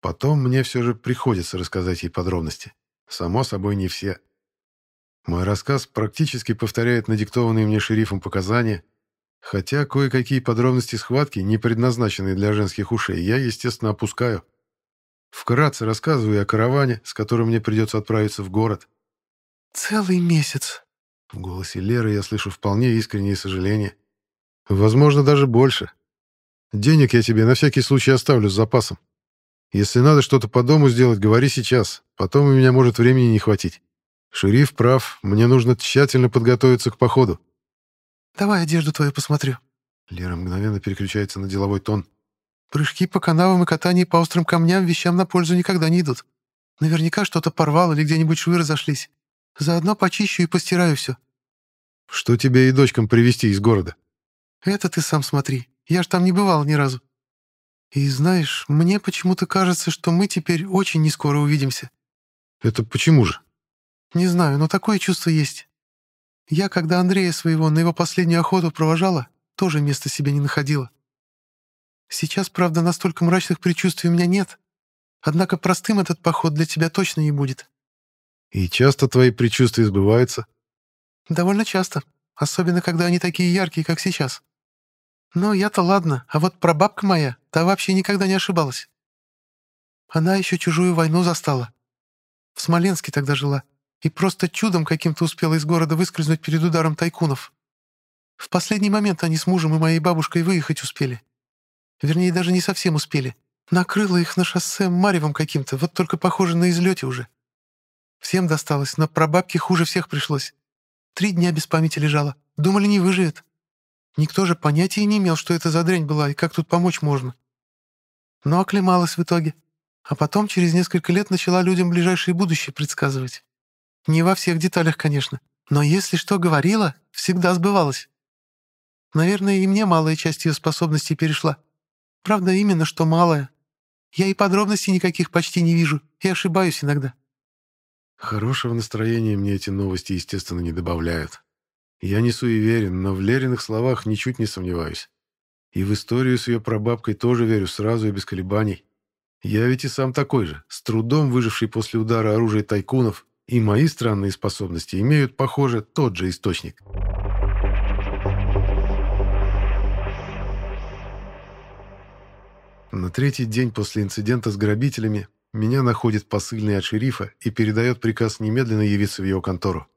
Потом мне все же приходится рассказать ей подробности. Само собой, не все. Мой рассказ практически повторяет надиктованные мне шерифом показания, Хотя кое-какие подробности схватки, не предназначенные для женских ушей, я, естественно, опускаю. Вкратце рассказываю о караване, с которым мне придется отправиться в город. «Целый месяц». В голосе Леры я слышу вполне искреннее сожаление. Возможно, даже больше. Денег я тебе на всякий случай оставлю с запасом. Если надо что-то по дому сделать, говори сейчас. Потом у меня может времени не хватить. Шериф прав, мне нужно тщательно подготовиться к походу. Давай одежду твою посмотрю». Лера мгновенно переключается на деловой тон. «Прыжки по канавам и катание по острым камням вещам на пользу никогда не идут. Наверняка что-то порвал или где-нибудь швы разошлись. Заодно почищу и постираю все». «Что тебе и дочкам привезти из города?» «Это ты сам смотри. Я ж там не бывал ни разу. И знаешь, мне почему-то кажется, что мы теперь очень нескоро увидимся». «Это почему же?» «Не знаю, но такое чувство есть. Я, когда Андрея своего на его последнюю охоту провожала, тоже места себе не находила. Сейчас, правда, настолько мрачных предчувствий у меня нет. Однако простым этот поход для тебя точно не будет. И часто твои предчувствия сбываются? Довольно часто, особенно когда они такие яркие, как сейчас. Но я-то ладно, а вот прабабка моя, та вообще никогда не ошибалась. Она еще чужую войну застала. В Смоленске тогда жила и просто чудом каким-то успела из города выскользнуть перед ударом тайкунов. В последний момент они с мужем и моей бабушкой выехать успели. Вернее, даже не совсем успели. Накрыло их на шоссе маревом каким-то, вот только похоже на излете уже. Всем досталось, но про бабки хуже всех пришлось. Три дня без памяти лежала. Думали, не выживет. Никто же понятия не имел, что это за дрянь была и как тут помочь можно. Но оклемалась в итоге. А потом через несколько лет начала людям ближайшее будущее предсказывать. Не во всех деталях, конечно. Но если что говорила, всегда сбывалось. Наверное, и мне малая часть ее способностей перешла. Правда, именно что малая. Я и подробностей никаких почти не вижу, и ошибаюсь иногда. Хорошего настроения мне эти новости, естественно, не добавляют. Я не суеверен, но в Лериных словах ничуть не сомневаюсь. И в историю с ее прабабкой тоже верю сразу и без колебаний. Я ведь и сам такой же, с трудом выживший после удара оружия тайкунов и мои странные способности имеют, похоже, тот же источник. На третий день после инцидента с грабителями меня находит посыльный от шерифа и передает приказ немедленно явиться в его контору.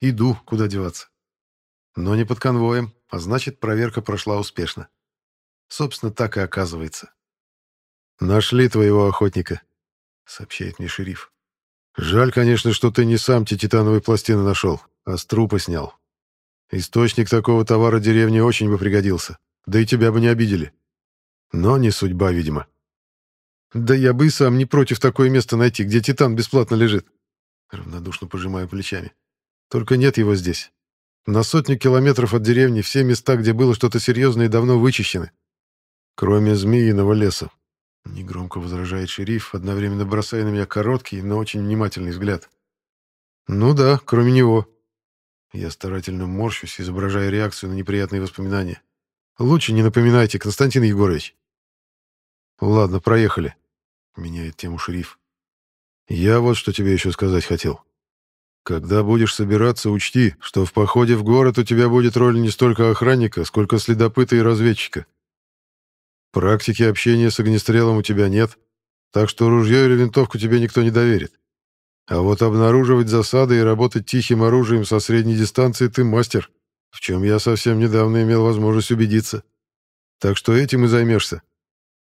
Иду, куда деваться. Но не под конвоем, а значит, проверка прошла успешно. Собственно, так и оказывается. «Нашли твоего охотника», — сообщает мне шериф. Жаль, конечно, что ты не сам те титановые пластины нашел, а с трупа снял. Источник такого товара деревне очень бы пригодился. Да и тебя бы не обидели. Но не судьба, видимо. Да я бы и сам не против такое место найти, где титан бесплатно лежит. Равнодушно пожимаю плечами. Только нет его здесь. На сотню километров от деревни все места, где было что-то серьезное, давно вычищены. Кроме змеиного леса. Негромко возражает шериф, одновременно бросая на меня короткий, но очень внимательный взгляд. «Ну да, кроме него». Я старательно морщусь, изображая реакцию на неприятные воспоминания. «Лучше не напоминайте, Константин Егорович». «Ладно, проехали», — меняет тему шериф. «Я вот что тебе еще сказать хотел. Когда будешь собираться, учти, что в походе в город у тебя будет роль не столько охранника, сколько следопыта и разведчика. Практики общения с огнестрелом у тебя нет, так что ружье или винтовку тебе никто не доверит. А вот обнаруживать засады и работать тихим оружием со средней дистанции ты мастер, в чем я совсем недавно имел возможность убедиться. Так что этим и займешься.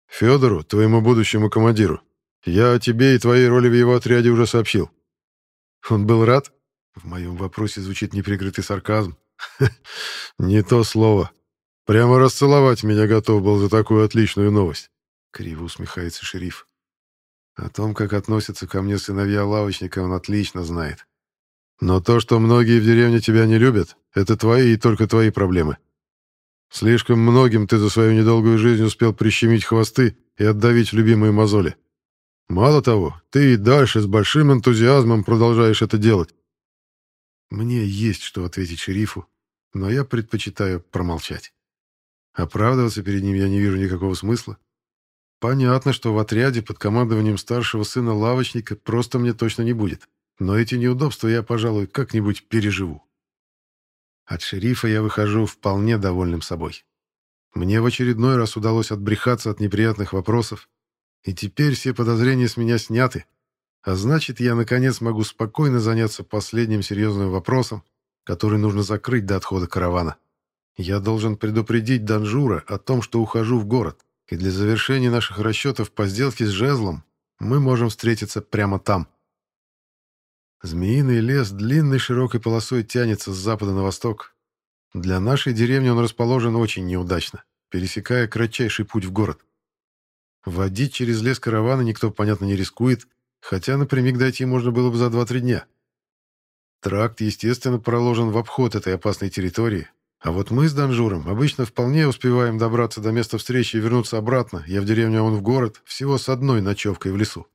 Федору, твоему будущему командиру, я о тебе и твоей роли в его отряде уже сообщил. Он был рад? В моем вопросе звучит неприкрытый сарказм. *laughs* Не то слово. Прямо расцеловать меня готов был за такую отличную новость. Криво усмехается шериф. О том, как относятся ко мне сыновья лавочника, он отлично знает. Но то, что многие в деревне тебя не любят, это твои и только твои проблемы. Слишком многим ты за свою недолгую жизнь успел прищемить хвосты и отдавить любимые мозоли. Мало того, ты и дальше с большим энтузиазмом продолжаешь это делать. Мне есть что ответить шерифу, но я предпочитаю промолчать. Оправдываться перед ним я не вижу никакого смысла. Понятно, что в отряде под командованием старшего сына лавочника просто мне точно не будет. Но эти неудобства я, пожалуй, как-нибудь переживу. От шерифа я выхожу вполне довольным собой. Мне в очередной раз удалось отбрехаться от неприятных вопросов, и теперь все подозрения с меня сняты, а значит, я, наконец, могу спокойно заняться последним серьезным вопросом, который нужно закрыть до отхода каравана. Я должен предупредить Данжура о том, что ухожу в город, и для завершения наших расчетов по сделке с жезлом мы можем встретиться прямо там. Змеиный лес длинной широкой полосой тянется с запада на восток. Для нашей деревни он расположен очень неудачно, пересекая кратчайший путь в город. Водить через лес каравана никто, понятно, не рискует, хотя напрямик дойти можно было бы за 2-3 дня. Тракт, естественно, проложен в обход этой опасной территории, а вот мы с Данжуром обычно вполне успеваем добраться до места встречи и вернуться обратно, я в деревню, а он в город, всего с одной ночевкой в лесу.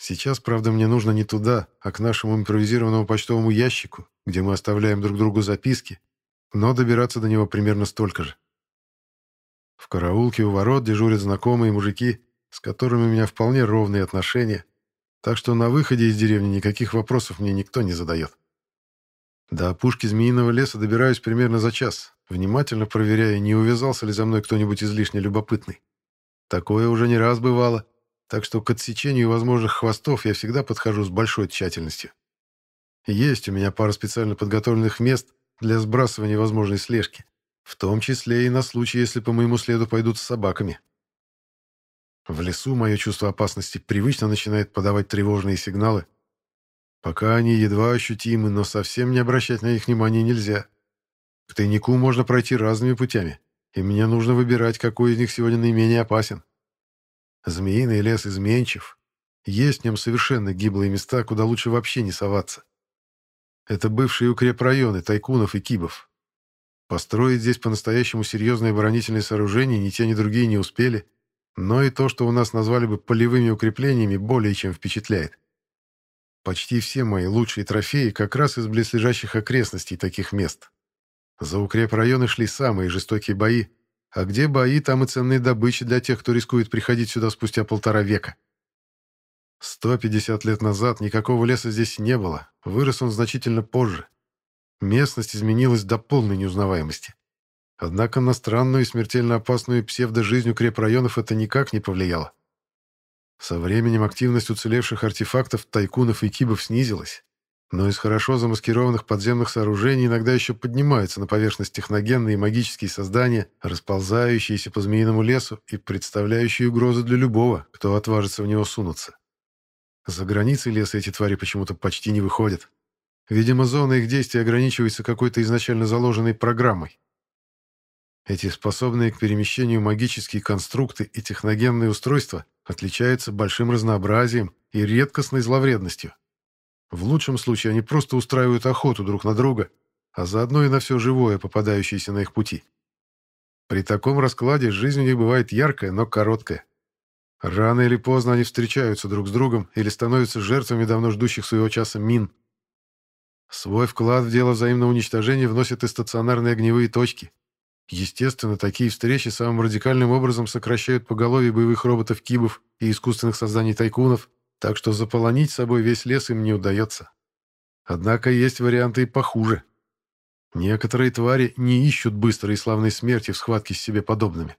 Сейчас, правда, мне нужно не туда, а к нашему импровизированному почтовому ящику, где мы оставляем друг другу записки, но добираться до него примерно столько же. В караулке у ворот дежурят знакомые мужики, с которыми у меня вполне ровные отношения, так что на выходе из деревни никаких вопросов мне никто не задает. До опушки Змеиного леса добираюсь примерно за час, внимательно проверяя, не увязался ли за мной кто-нибудь излишне любопытный. Такое уже не раз бывало, так что к отсечению возможных хвостов я всегда подхожу с большой тщательностью. Есть у меня пара специально подготовленных мест для сбрасывания возможной слежки, в том числе и на случай, если по моему следу пойдут с собаками. В лесу мое чувство опасности привычно начинает подавать тревожные сигналы, Пока они едва ощутимы, но совсем не обращать на них внимания нельзя. К тайнику можно пройти разными путями, и мне нужно выбирать, какой из них сегодня наименее опасен. Змеиный лес изменчив. Есть в нем совершенно гиблые места, куда лучше вообще не соваться. Это бывшие укрепрайоны тайкунов и кибов. Построить здесь по-настоящему серьезные оборонительные сооружения ни те, ни другие не успели, но и то, что у нас назвали бы полевыми укреплениями, более чем впечатляет. Почти все мои лучшие трофеи как раз из близлежащих окрестностей таких мест. За укрепрайоны шли самые жестокие бои, а где бои, там и ценные добычи для тех, кто рискует приходить сюда спустя полтора века. 150 лет назад никакого леса здесь не было, вырос он значительно позже. Местность изменилась до полной неузнаваемости. Однако на странную и смертельно опасную псевдожизнь укрепрайонов это никак не повлияло. Со временем активность уцелевших артефактов, тайкунов и кибов снизилась, но из хорошо замаскированных подземных сооружений иногда еще поднимаются на поверхность техногенные и магические создания, расползающиеся по змеиному лесу и представляющие угрозу для любого, кто отважится в него сунуться. За границей леса эти твари почему-то почти не выходят. Видимо, зона их действия ограничивается какой-то изначально заложенной программой. Эти способные к перемещению магические конструкты и техногенные устройства отличаются большим разнообразием и редкостной зловредностью. В лучшем случае они просто устраивают охоту друг на друга, а заодно и на все живое, попадающееся на их пути. При таком раскладе жизнь у них бывает яркая, но короткая. Рано или поздно они встречаются друг с другом или становятся жертвами давно ждущих своего часа мин. Свой вклад в дело взаимного уничтожения вносят и стационарные огневые точки. Естественно, такие встречи самым радикальным образом сокращают поголовье боевых роботов-кибов и искусственных созданий тайкунов, так что заполонить собой весь лес им не удается. Однако есть варианты и похуже. Некоторые твари не ищут быстрой и славной смерти в схватке с себе подобными.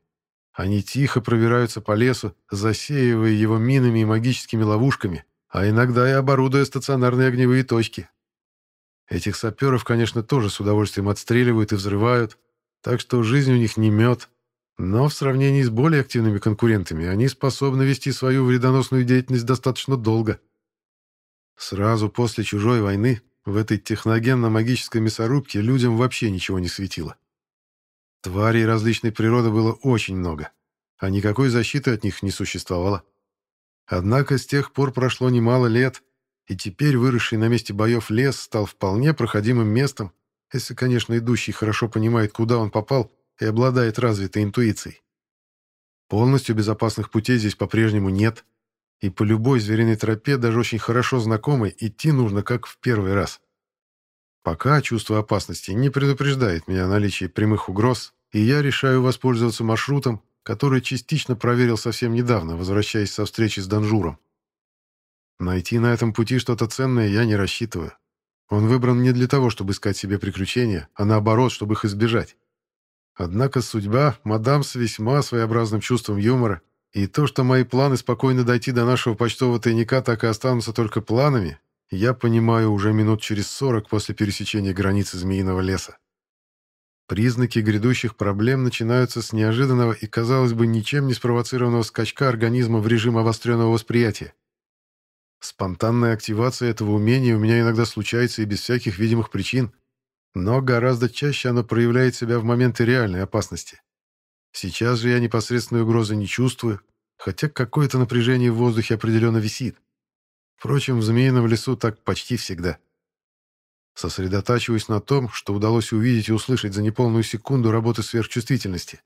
Они тихо пробираются по лесу, засеивая его минами и магическими ловушками, а иногда и оборудуя стационарные огневые точки. Этих саперов, конечно, тоже с удовольствием отстреливают и взрывают, так что жизнь у них не мед, но в сравнении с более активными конкурентами они способны вести свою вредоносную деятельность достаточно долго. Сразу после чужой войны в этой техногенно-магической мясорубке людям вообще ничего не светило. Тварей различной природы было очень много, а никакой защиты от них не существовало. Однако с тех пор прошло немало лет, и теперь выросший на месте боев лес стал вполне проходимым местом, если, конечно, идущий хорошо понимает, куда он попал и обладает развитой интуицией. Полностью безопасных путей здесь по-прежнему нет, и по любой звериной тропе, даже очень хорошо знакомой, идти нужно как в первый раз. Пока чувство опасности не предупреждает меня о наличии прямых угроз, и я решаю воспользоваться маршрутом, который частично проверил совсем недавно, возвращаясь со встречи с Данжуром. Найти на этом пути что-то ценное я не рассчитываю. Он выбран не для того, чтобы искать себе приключения, а наоборот, чтобы их избежать. Однако судьба, мадам с весьма своеобразным чувством юмора, и то, что мои планы спокойно дойти до нашего почтового тайника так и останутся только планами, я понимаю уже минут через сорок после пересечения границы Змеиного леса. Признаки грядущих проблем начинаются с неожиданного и, казалось бы, ничем не спровоцированного скачка организма в режим обостренного восприятия. Спонтанная активация этого умения у меня иногда случается и без всяких видимых причин, но гораздо чаще оно проявляет себя в моменты реальной опасности. Сейчас же я непосредственной угрозы не чувствую, хотя какое-то напряжение в воздухе определенно висит. Впрочем, в Змеином лесу так почти всегда. Сосредотачиваюсь на том, что удалось увидеть и услышать за неполную секунду работы сверхчувствительности.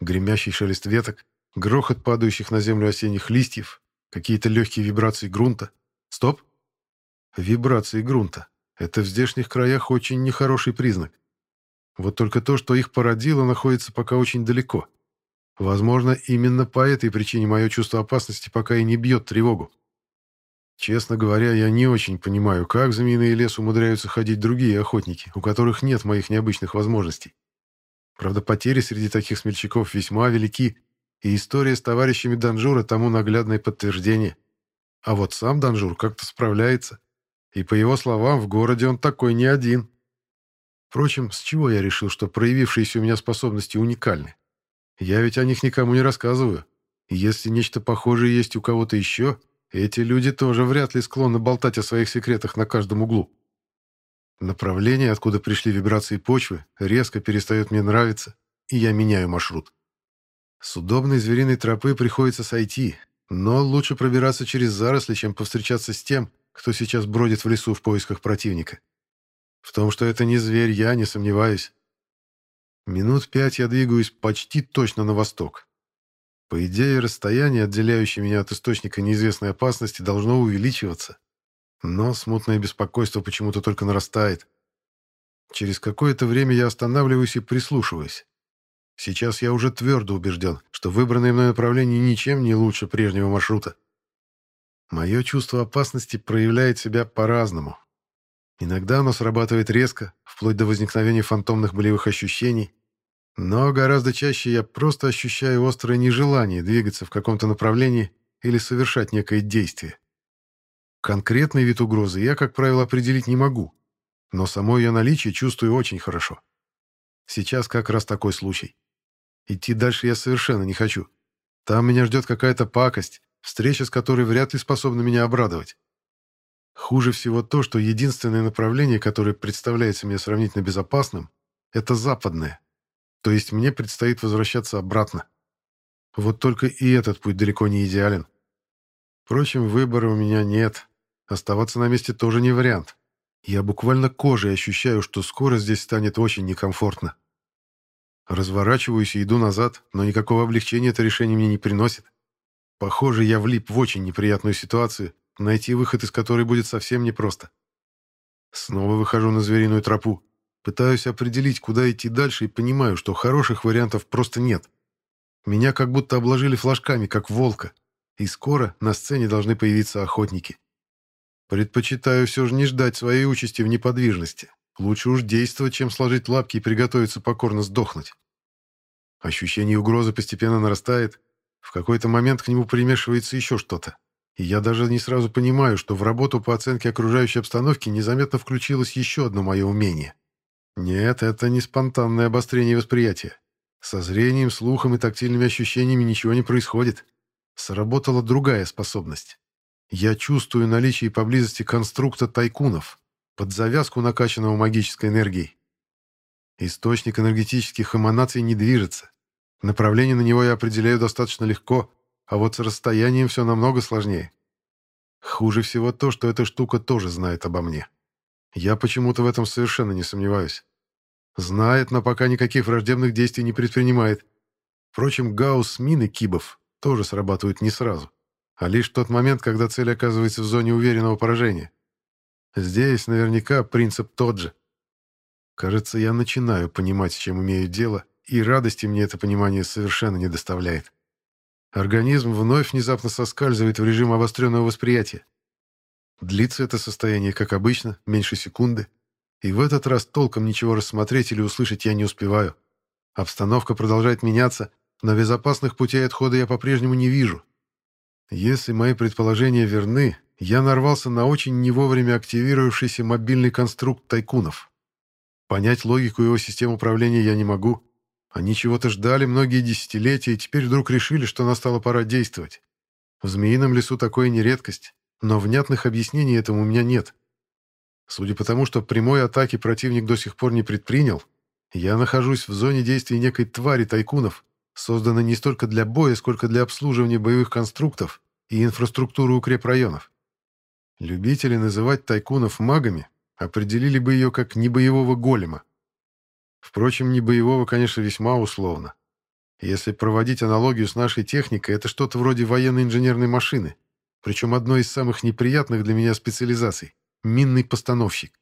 Гремящий шелест веток, грохот падающих на землю осенних листьев, Какие-то легкие вибрации грунта. Стоп. Вибрации грунта. Это в здешних краях очень нехороший признак. Вот только то, что их породило, находится пока очень далеко. Возможно, именно по этой причине мое чувство опасности пока и не бьет тревогу. Честно говоря, я не очень понимаю, как в Змеиный лес умудряются ходить другие охотники, у которых нет моих необычных возможностей. Правда, потери среди таких смельчаков весьма велики, и история с товарищами Данжура тому наглядное подтверждение. А вот сам Данжур как-то справляется. И по его словам, в городе он такой не один. Впрочем, с чего я решил, что проявившиеся у меня способности уникальны? Я ведь о них никому не рассказываю. И если нечто похожее есть у кого-то еще, эти люди тоже вряд ли склонны болтать о своих секретах на каждом углу. Направление, откуда пришли вибрации почвы, резко перестает мне нравиться, и я меняю маршрут. С удобной звериной тропы приходится сойти, но лучше пробираться через заросли, чем повстречаться с тем, кто сейчас бродит в лесу в поисках противника. В том, что это не зверь, я не сомневаюсь. Минут пять я двигаюсь почти точно на восток. По идее, расстояние, отделяющее меня от источника неизвестной опасности, должно увеличиваться. Но смутное беспокойство почему-то только нарастает. Через какое-то время я останавливаюсь и прислушиваюсь. Сейчас я уже твердо убежден, что выбранное мной направление ничем не лучше прежнего маршрута. Мое чувство опасности проявляет себя по-разному. Иногда оно срабатывает резко, вплоть до возникновения фантомных болевых ощущений, но гораздо чаще я просто ощущаю острое нежелание двигаться в каком-то направлении или совершать некое действие. Конкретный вид угрозы я, как правило, определить не могу, но само ее наличие чувствую очень хорошо. Сейчас как раз такой случай. Идти дальше я совершенно не хочу. Там меня ждет какая-то пакость, встреча с которой вряд ли способна меня обрадовать. Хуже всего то, что единственное направление, которое представляется мне сравнительно безопасным, это западное. То есть мне предстоит возвращаться обратно. Вот только и этот путь далеко не идеален. Впрочем, выбора у меня нет. Оставаться на месте тоже не вариант. Я буквально кожей ощущаю, что скоро здесь станет очень некомфортно. Разворачиваюсь и иду назад, но никакого облегчения это решение мне не приносит. Похоже, я влип в очень неприятную ситуацию, найти выход из которой будет совсем непросто. Снова выхожу на звериную тропу. Пытаюсь определить, куда идти дальше, и понимаю, что хороших вариантов просто нет. Меня как будто обложили флажками, как волка, и скоро на сцене должны появиться охотники. Предпочитаю все же не ждать своей участи в неподвижности. Лучше уж действовать, чем сложить лапки и приготовиться покорно сдохнуть. Ощущение угрозы постепенно нарастает. В какой-то момент к нему примешивается еще что-то. И я даже не сразу понимаю, что в работу по оценке окружающей обстановки незаметно включилось еще одно мое умение. Нет, это не спонтанное обострение восприятия. Со зрением, слухом и тактильными ощущениями ничего не происходит. Сработала другая способность. Я чувствую наличие поблизости конструкта тайкунов, под завязку накачанного магической энергией. Источник энергетических эманаций не движется. Направление на него я определяю достаточно легко, а вот с расстоянием все намного сложнее. Хуже всего то, что эта штука тоже знает обо мне. Я почему-то в этом совершенно не сомневаюсь. Знает, но пока никаких враждебных действий не предпринимает. Впрочем, гаусс-мины кибов тоже срабатывают не сразу, а лишь в тот момент, когда цель оказывается в зоне уверенного поражения. Здесь наверняка принцип тот же. Кажется, я начинаю понимать, с чем имею дело, и радости мне это понимание совершенно не доставляет. Организм вновь внезапно соскальзывает в режим обостренного восприятия. Длится это состояние, как обычно, меньше секунды, и в этот раз толком ничего рассмотреть или услышать я не успеваю. Обстановка продолжает меняться, но безопасных путей отхода я по-прежнему не вижу. Если мои предположения верны, я нарвался на очень не вовремя активировавшийся мобильный конструкт тайкунов. Понять логику его систем управления я не могу, они чего-то ждали многие десятилетия и теперь вдруг решили, что настала пора действовать. В Змеином лесу такое не редкость, но внятных объяснений этому у меня нет. Судя по тому, что прямой атаки противник до сих пор не предпринял, я нахожусь в зоне действия некой твари тайкунов, созданной не столько для боя, сколько для обслуживания боевых конструктов и инфраструктуры укрепрайонов. Любители называть тайкунов магами определили бы ее как небоевого голема. Впрочем, не боевого, конечно, весьма условно. Если проводить аналогию с нашей техникой, это что-то вроде военной инженерной машины, причем одной из самых неприятных для меня специализаций — минный постановщик.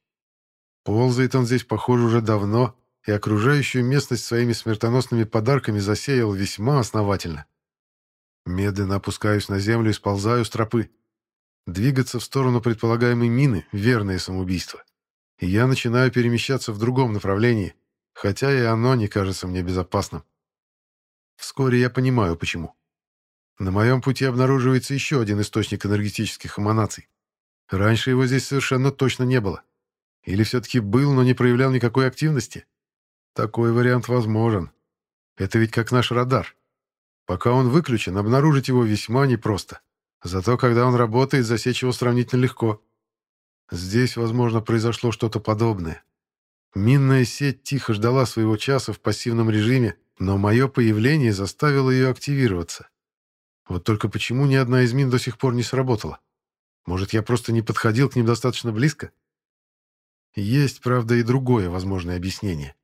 Ползает он здесь, похоже, уже давно, и окружающую местность своими смертоносными подарками засеял весьма основательно. Медленно опускаюсь на землю и сползаю с тропы. Двигаться в сторону предполагаемой мины — верное самоубийство. И я начинаю перемещаться в другом направлении — хотя и оно не кажется мне безопасным. Вскоре я понимаю, почему. На моем пути обнаруживается еще один источник энергетических эманаций. Раньше его здесь совершенно точно не было. Или все-таки был, но не проявлял никакой активности? Такой вариант возможен. Это ведь как наш радар. Пока он выключен, обнаружить его весьма непросто. Зато когда он работает, засечь его сравнительно легко. Здесь, возможно, произошло что-то подобное. Минная сеть тихо ждала своего часа в пассивном режиме, но мое появление заставило ее активироваться. Вот только почему ни одна из мин до сих пор не сработала? Может, я просто не подходил к ним достаточно близко? Есть, правда, и другое возможное объяснение.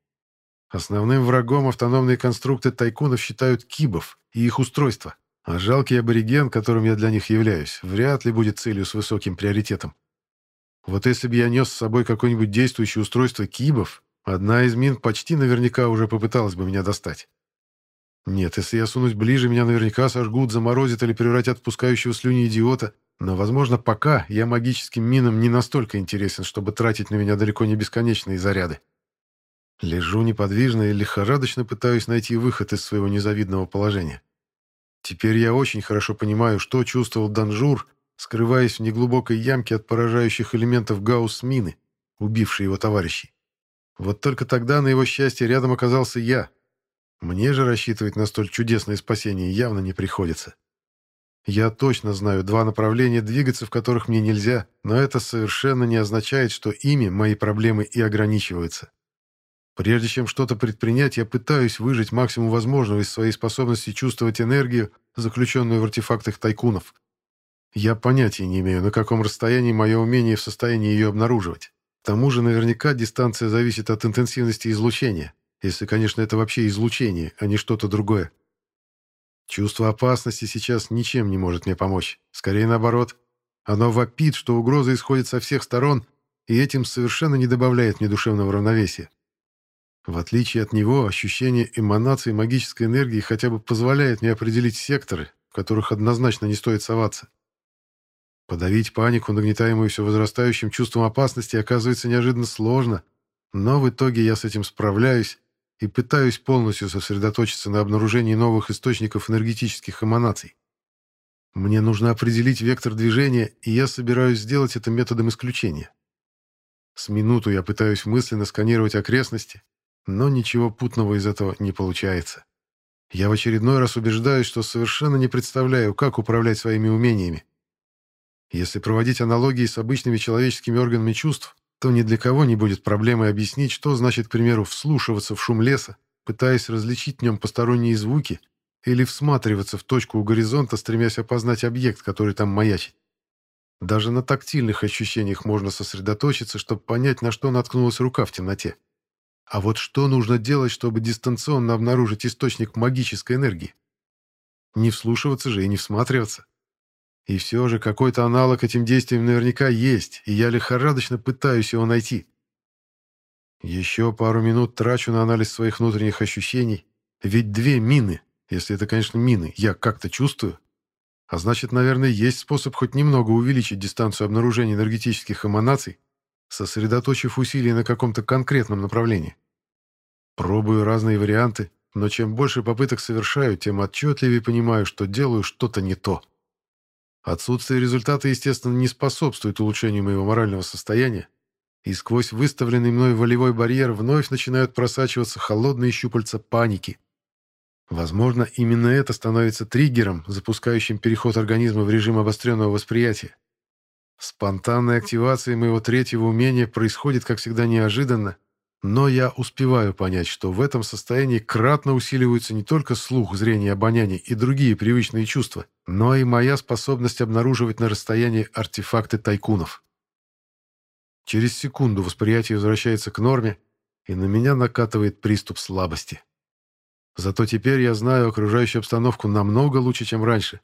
Основным врагом автономные конструкты тайкунов считают кибов и их устройства, а жалкий абориген, которым я для них являюсь, вряд ли будет целью с высоким приоритетом. Вот если бы я нес с собой какое-нибудь действующее устройство кибов, одна из мин почти наверняка уже попыталась бы меня достать. Нет, если я сунусь ближе, меня наверняка сожгут, заморозят или превратят в пускающего слюни идиота. Но, возможно, пока я магическим минам не настолько интересен, чтобы тратить на меня далеко не бесконечные заряды. Лежу неподвижно и лихорадочно пытаюсь найти выход из своего незавидного положения. Теперь я очень хорошо понимаю, что чувствовал Данжур, скрываясь в неглубокой ямке от поражающих элементов гаусс-мины, убившей его товарищей. Вот только тогда, на его счастье, рядом оказался я. Мне же рассчитывать на столь чудесное спасение явно не приходится. Я точно знаю два направления, двигаться в которых мне нельзя, но это совершенно не означает, что ими мои проблемы и ограничиваются. Прежде чем что-то предпринять, я пытаюсь выжать максимум возможного из своей способности чувствовать энергию, заключенную в артефактах тайкунов. Я понятия не имею, на каком расстоянии мое умение в состоянии ее обнаруживать. К тому же наверняка дистанция зависит от интенсивности излучения, если, конечно, это вообще излучение, а не что-то другое. Чувство опасности сейчас ничем не может мне помочь. Скорее наоборот. Оно вопит, что угроза исходит со всех сторон, и этим совершенно не добавляет мне душевного равновесия. В отличие от него, ощущение эманации магической энергии хотя бы позволяет мне определить секторы, в которых однозначно не стоит соваться. Подавить панику, нагнетаемую все возрастающим чувством опасности, оказывается неожиданно сложно, но в итоге я с этим справляюсь и пытаюсь полностью сосредоточиться на обнаружении новых источников энергетических эманаций. Мне нужно определить вектор движения, и я собираюсь сделать это методом исключения. С минуту я пытаюсь мысленно сканировать окрестности, но ничего путного из этого не получается. Я в очередной раз убеждаюсь, что совершенно не представляю, как управлять своими умениями. Если проводить аналогии с обычными человеческими органами чувств, то ни для кого не будет проблемы объяснить, что значит, к примеру, вслушиваться в шум леса, пытаясь различить в нем посторонние звуки, или всматриваться в точку у горизонта, стремясь опознать объект, который там маячит. Даже на тактильных ощущениях можно сосредоточиться, чтобы понять, на что наткнулась рука в темноте. А вот что нужно делать, чтобы дистанционно обнаружить источник магической энергии? Не вслушиваться же и не всматриваться. И все же какой-то аналог этим действиям наверняка есть, и я лихорадочно пытаюсь его найти. Еще пару минут трачу на анализ своих внутренних ощущений, ведь две мины, если это, конечно, мины, я как-то чувствую. А значит, наверное, есть способ хоть немного увеличить дистанцию обнаружения энергетических эманаций, сосредоточив усилия на каком-то конкретном направлении. Пробую разные варианты, но чем больше попыток совершаю, тем отчетливее понимаю, что делаю что-то не то. Отсутствие результата, естественно, не способствует улучшению моего морального состояния, и сквозь выставленный мной волевой барьер вновь начинают просачиваться холодные щупальца паники. Возможно, именно это становится триггером, запускающим переход организма в режим обостренного восприятия. Спонтанная активация моего третьего умения происходит, как всегда, неожиданно, но я успеваю понять, что в этом состоянии кратно усиливаются не только слух, зрение, обоняние и другие привычные чувства, но и моя способность обнаруживать на расстоянии артефакты тайкунов. Через секунду восприятие возвращается к норме, и на меня накатывает приступ слабости. Зато теперь я знаю окружающую обстановку намного лучше, чем раньше.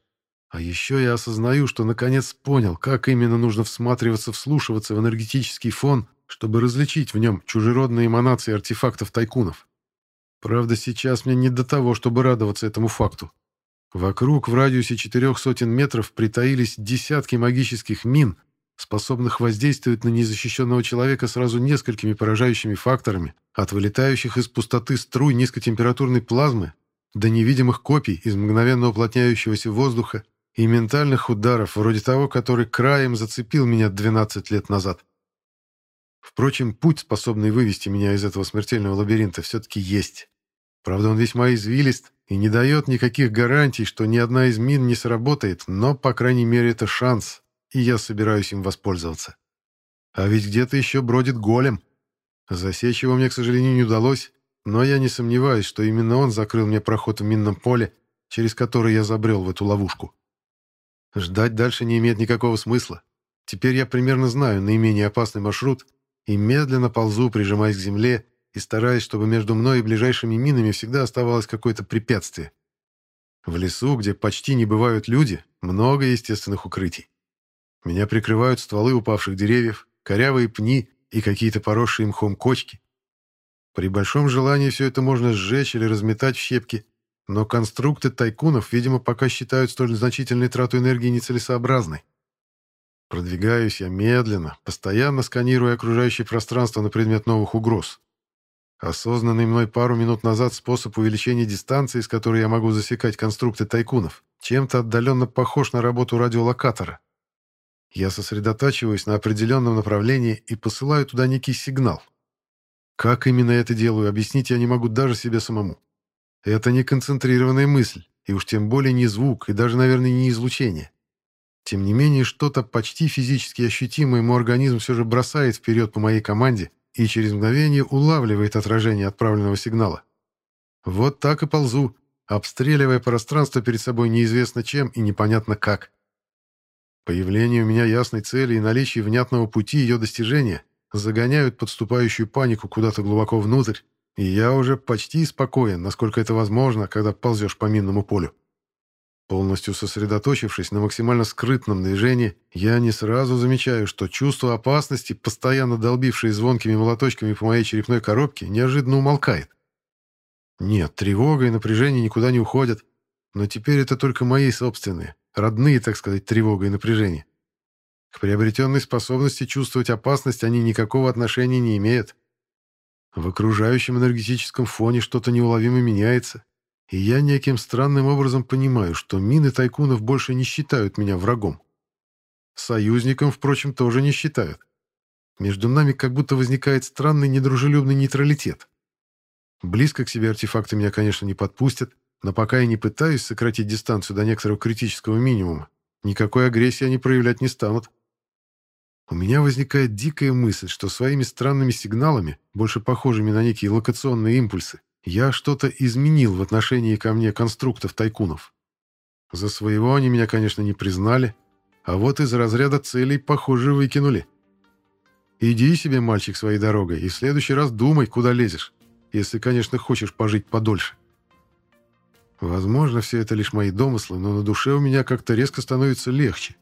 А еще я осознаю, что наконец понял, как именно нужно всматриваться, вслушиваться в энергетический фон чтобы различить в нем чужеродные эманации артефактов тайкунов. Правда, сейчас мне не до того, чтобы радоваться этому факту. Вокруг в радиусе четырех сотен метров притаились десятки магических мин, способных воздействовать на незащищенного человека сразу несколькими поражающими факторами, от вылетающих из пустоты струй низкотемпературной плазмы до невидимых копий из мгновенно уплотняющегося воздуха и ментальных ударов, вроде того, который краем зацепил меня 12 лет назад. Впрочем, путь, способный вывести меня из этого смертельного лабиринта, все-таки есть. Правда, он весьма извилист и не дает никаких гарантий, что ни одна из мин не сработает, но, по крайней мере, это шанс, и я собираюсь им воспользоваться. А ведь где-то еще бродит голем. Засечь его мне, к сожалению, не удалось, но я не сомневаюсь, что именно он закрыл мне проход в минном поле, через который я забрел в эту ловушку. Ждать дальше не имеет никакого смысла. Теперь я примерно знаю наименее опасный маршрут и медленно ползу, прижимаясь к земле и стараясь, чтобы между мной и ближайшими минами всегда оставалось какое-то препятствие. В лесу, где почти не бывают люди, много естественных укрытий. Меня прикрывают стволы упавших деревьев, корявые пни и какие-то поросшие мхом кочки. При большом желании все это можно сжечь или разметать в щепки, но конструкты тайкунов, видимо, пока считают столь значительной трату энергии нецелесообразной. Продвигаюсь я медленно, постоянно сканируя окружающее пространство на предмет новых угроз. Осознанный мной пару минут назад способ увеличения дистанции, с которой я могу засекать конструкты тайкунов, чем-то отдаленно похож на работу радиолокатора. Я сосредотачиваюсь на определенном направлении и посылаю туда некий сигнал. Как именно это делаю, объяснить я не могу даже себе самому. Это не концентрированная мысль, и уж тем более не звук, и даже, наверное, не излучение. Тем не менее, что-то почти физически ощутимое мой организм все же бросает вперед по моей команде и через мгновение улавливает отражение отправленного сигнала. Вот так и ползу, обстреливая пространство перед собой неизвестно чем и непонятно как. Появление у меня ясной цели и наличие внятного пути ее достижения загоняют подступающую панику куда-то глубоко внутрь, и я уже почти спокоен, насколько это возможно, когда ползешь по минному полю. Полностью сосредоточившись на максимально скрытном движении, я не сразу замечаю, что чувство опасности, постоянно долбившее звонкими молоточками по моей черепной коробке, неожиданно умолкает. Нет, тревога и напряжение никуда не уходят, но теперь это только мои собственные, родные, так сказать, тревога и напряжение. К приобретенной способности чувствовать опасность они никакого отношения не имеют. В окружающем энергетическом фоне что-то неуловимо меняется, И я неким странным образом понимаю, что мины тайкунов больше не считают меня врагом. Союзником, впрочем, тоже не считают. Между нами как будто возникает странный недружелюбный нейтралитет. Близко к себе артефакты меня, конечно, не подпустят, но пока я не пытаюсь сократить дистанцию до некоторого критического минимума, никакой агрессии они проявлять не станут. У меня возникает дикая мысль, что своими странными сигналами, больше похожими на некие локационные импульсы, я что-то изменил в отношении ко мне конструктов тайкунов. За своего они меня, конечно, не признали, а вот из разряда целей, похоже, выкинули. Иди себе, мальчик, своей дорогой, и в следующий раз думай, куда лезешь, если, конечно, хочешь пожить подольше. Возможно, все это лишь мои домыслы, но на душе у меня как-то резко становится легче.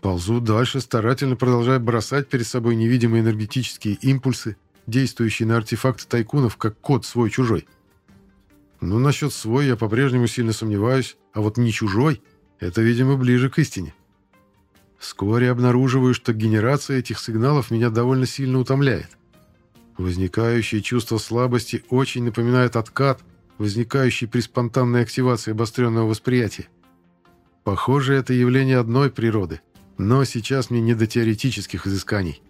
Ползу дальше, старательно продолжая бросать перед собой невидимые энергетические импульсы, действующие на артефакты тайкунов, как кот свой-чужой. Ну, насчет свой я по-прежнему сильно сомневаюсь, а вот не чужой — это, видимо, ближе к истине. Вскоре обнаруживаю, что генерация этих сигналов меня довольно сильно утомляет. Возникающее чувство слабости очень напоминает откат, возникающий при спонтанной активации обостренного восприятия. Похоже, это явление одной природы, но сейчас мне не до теоретических изысканий.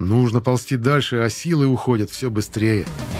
Нужно ползти дальше, а силы уходят все быстрее. «Все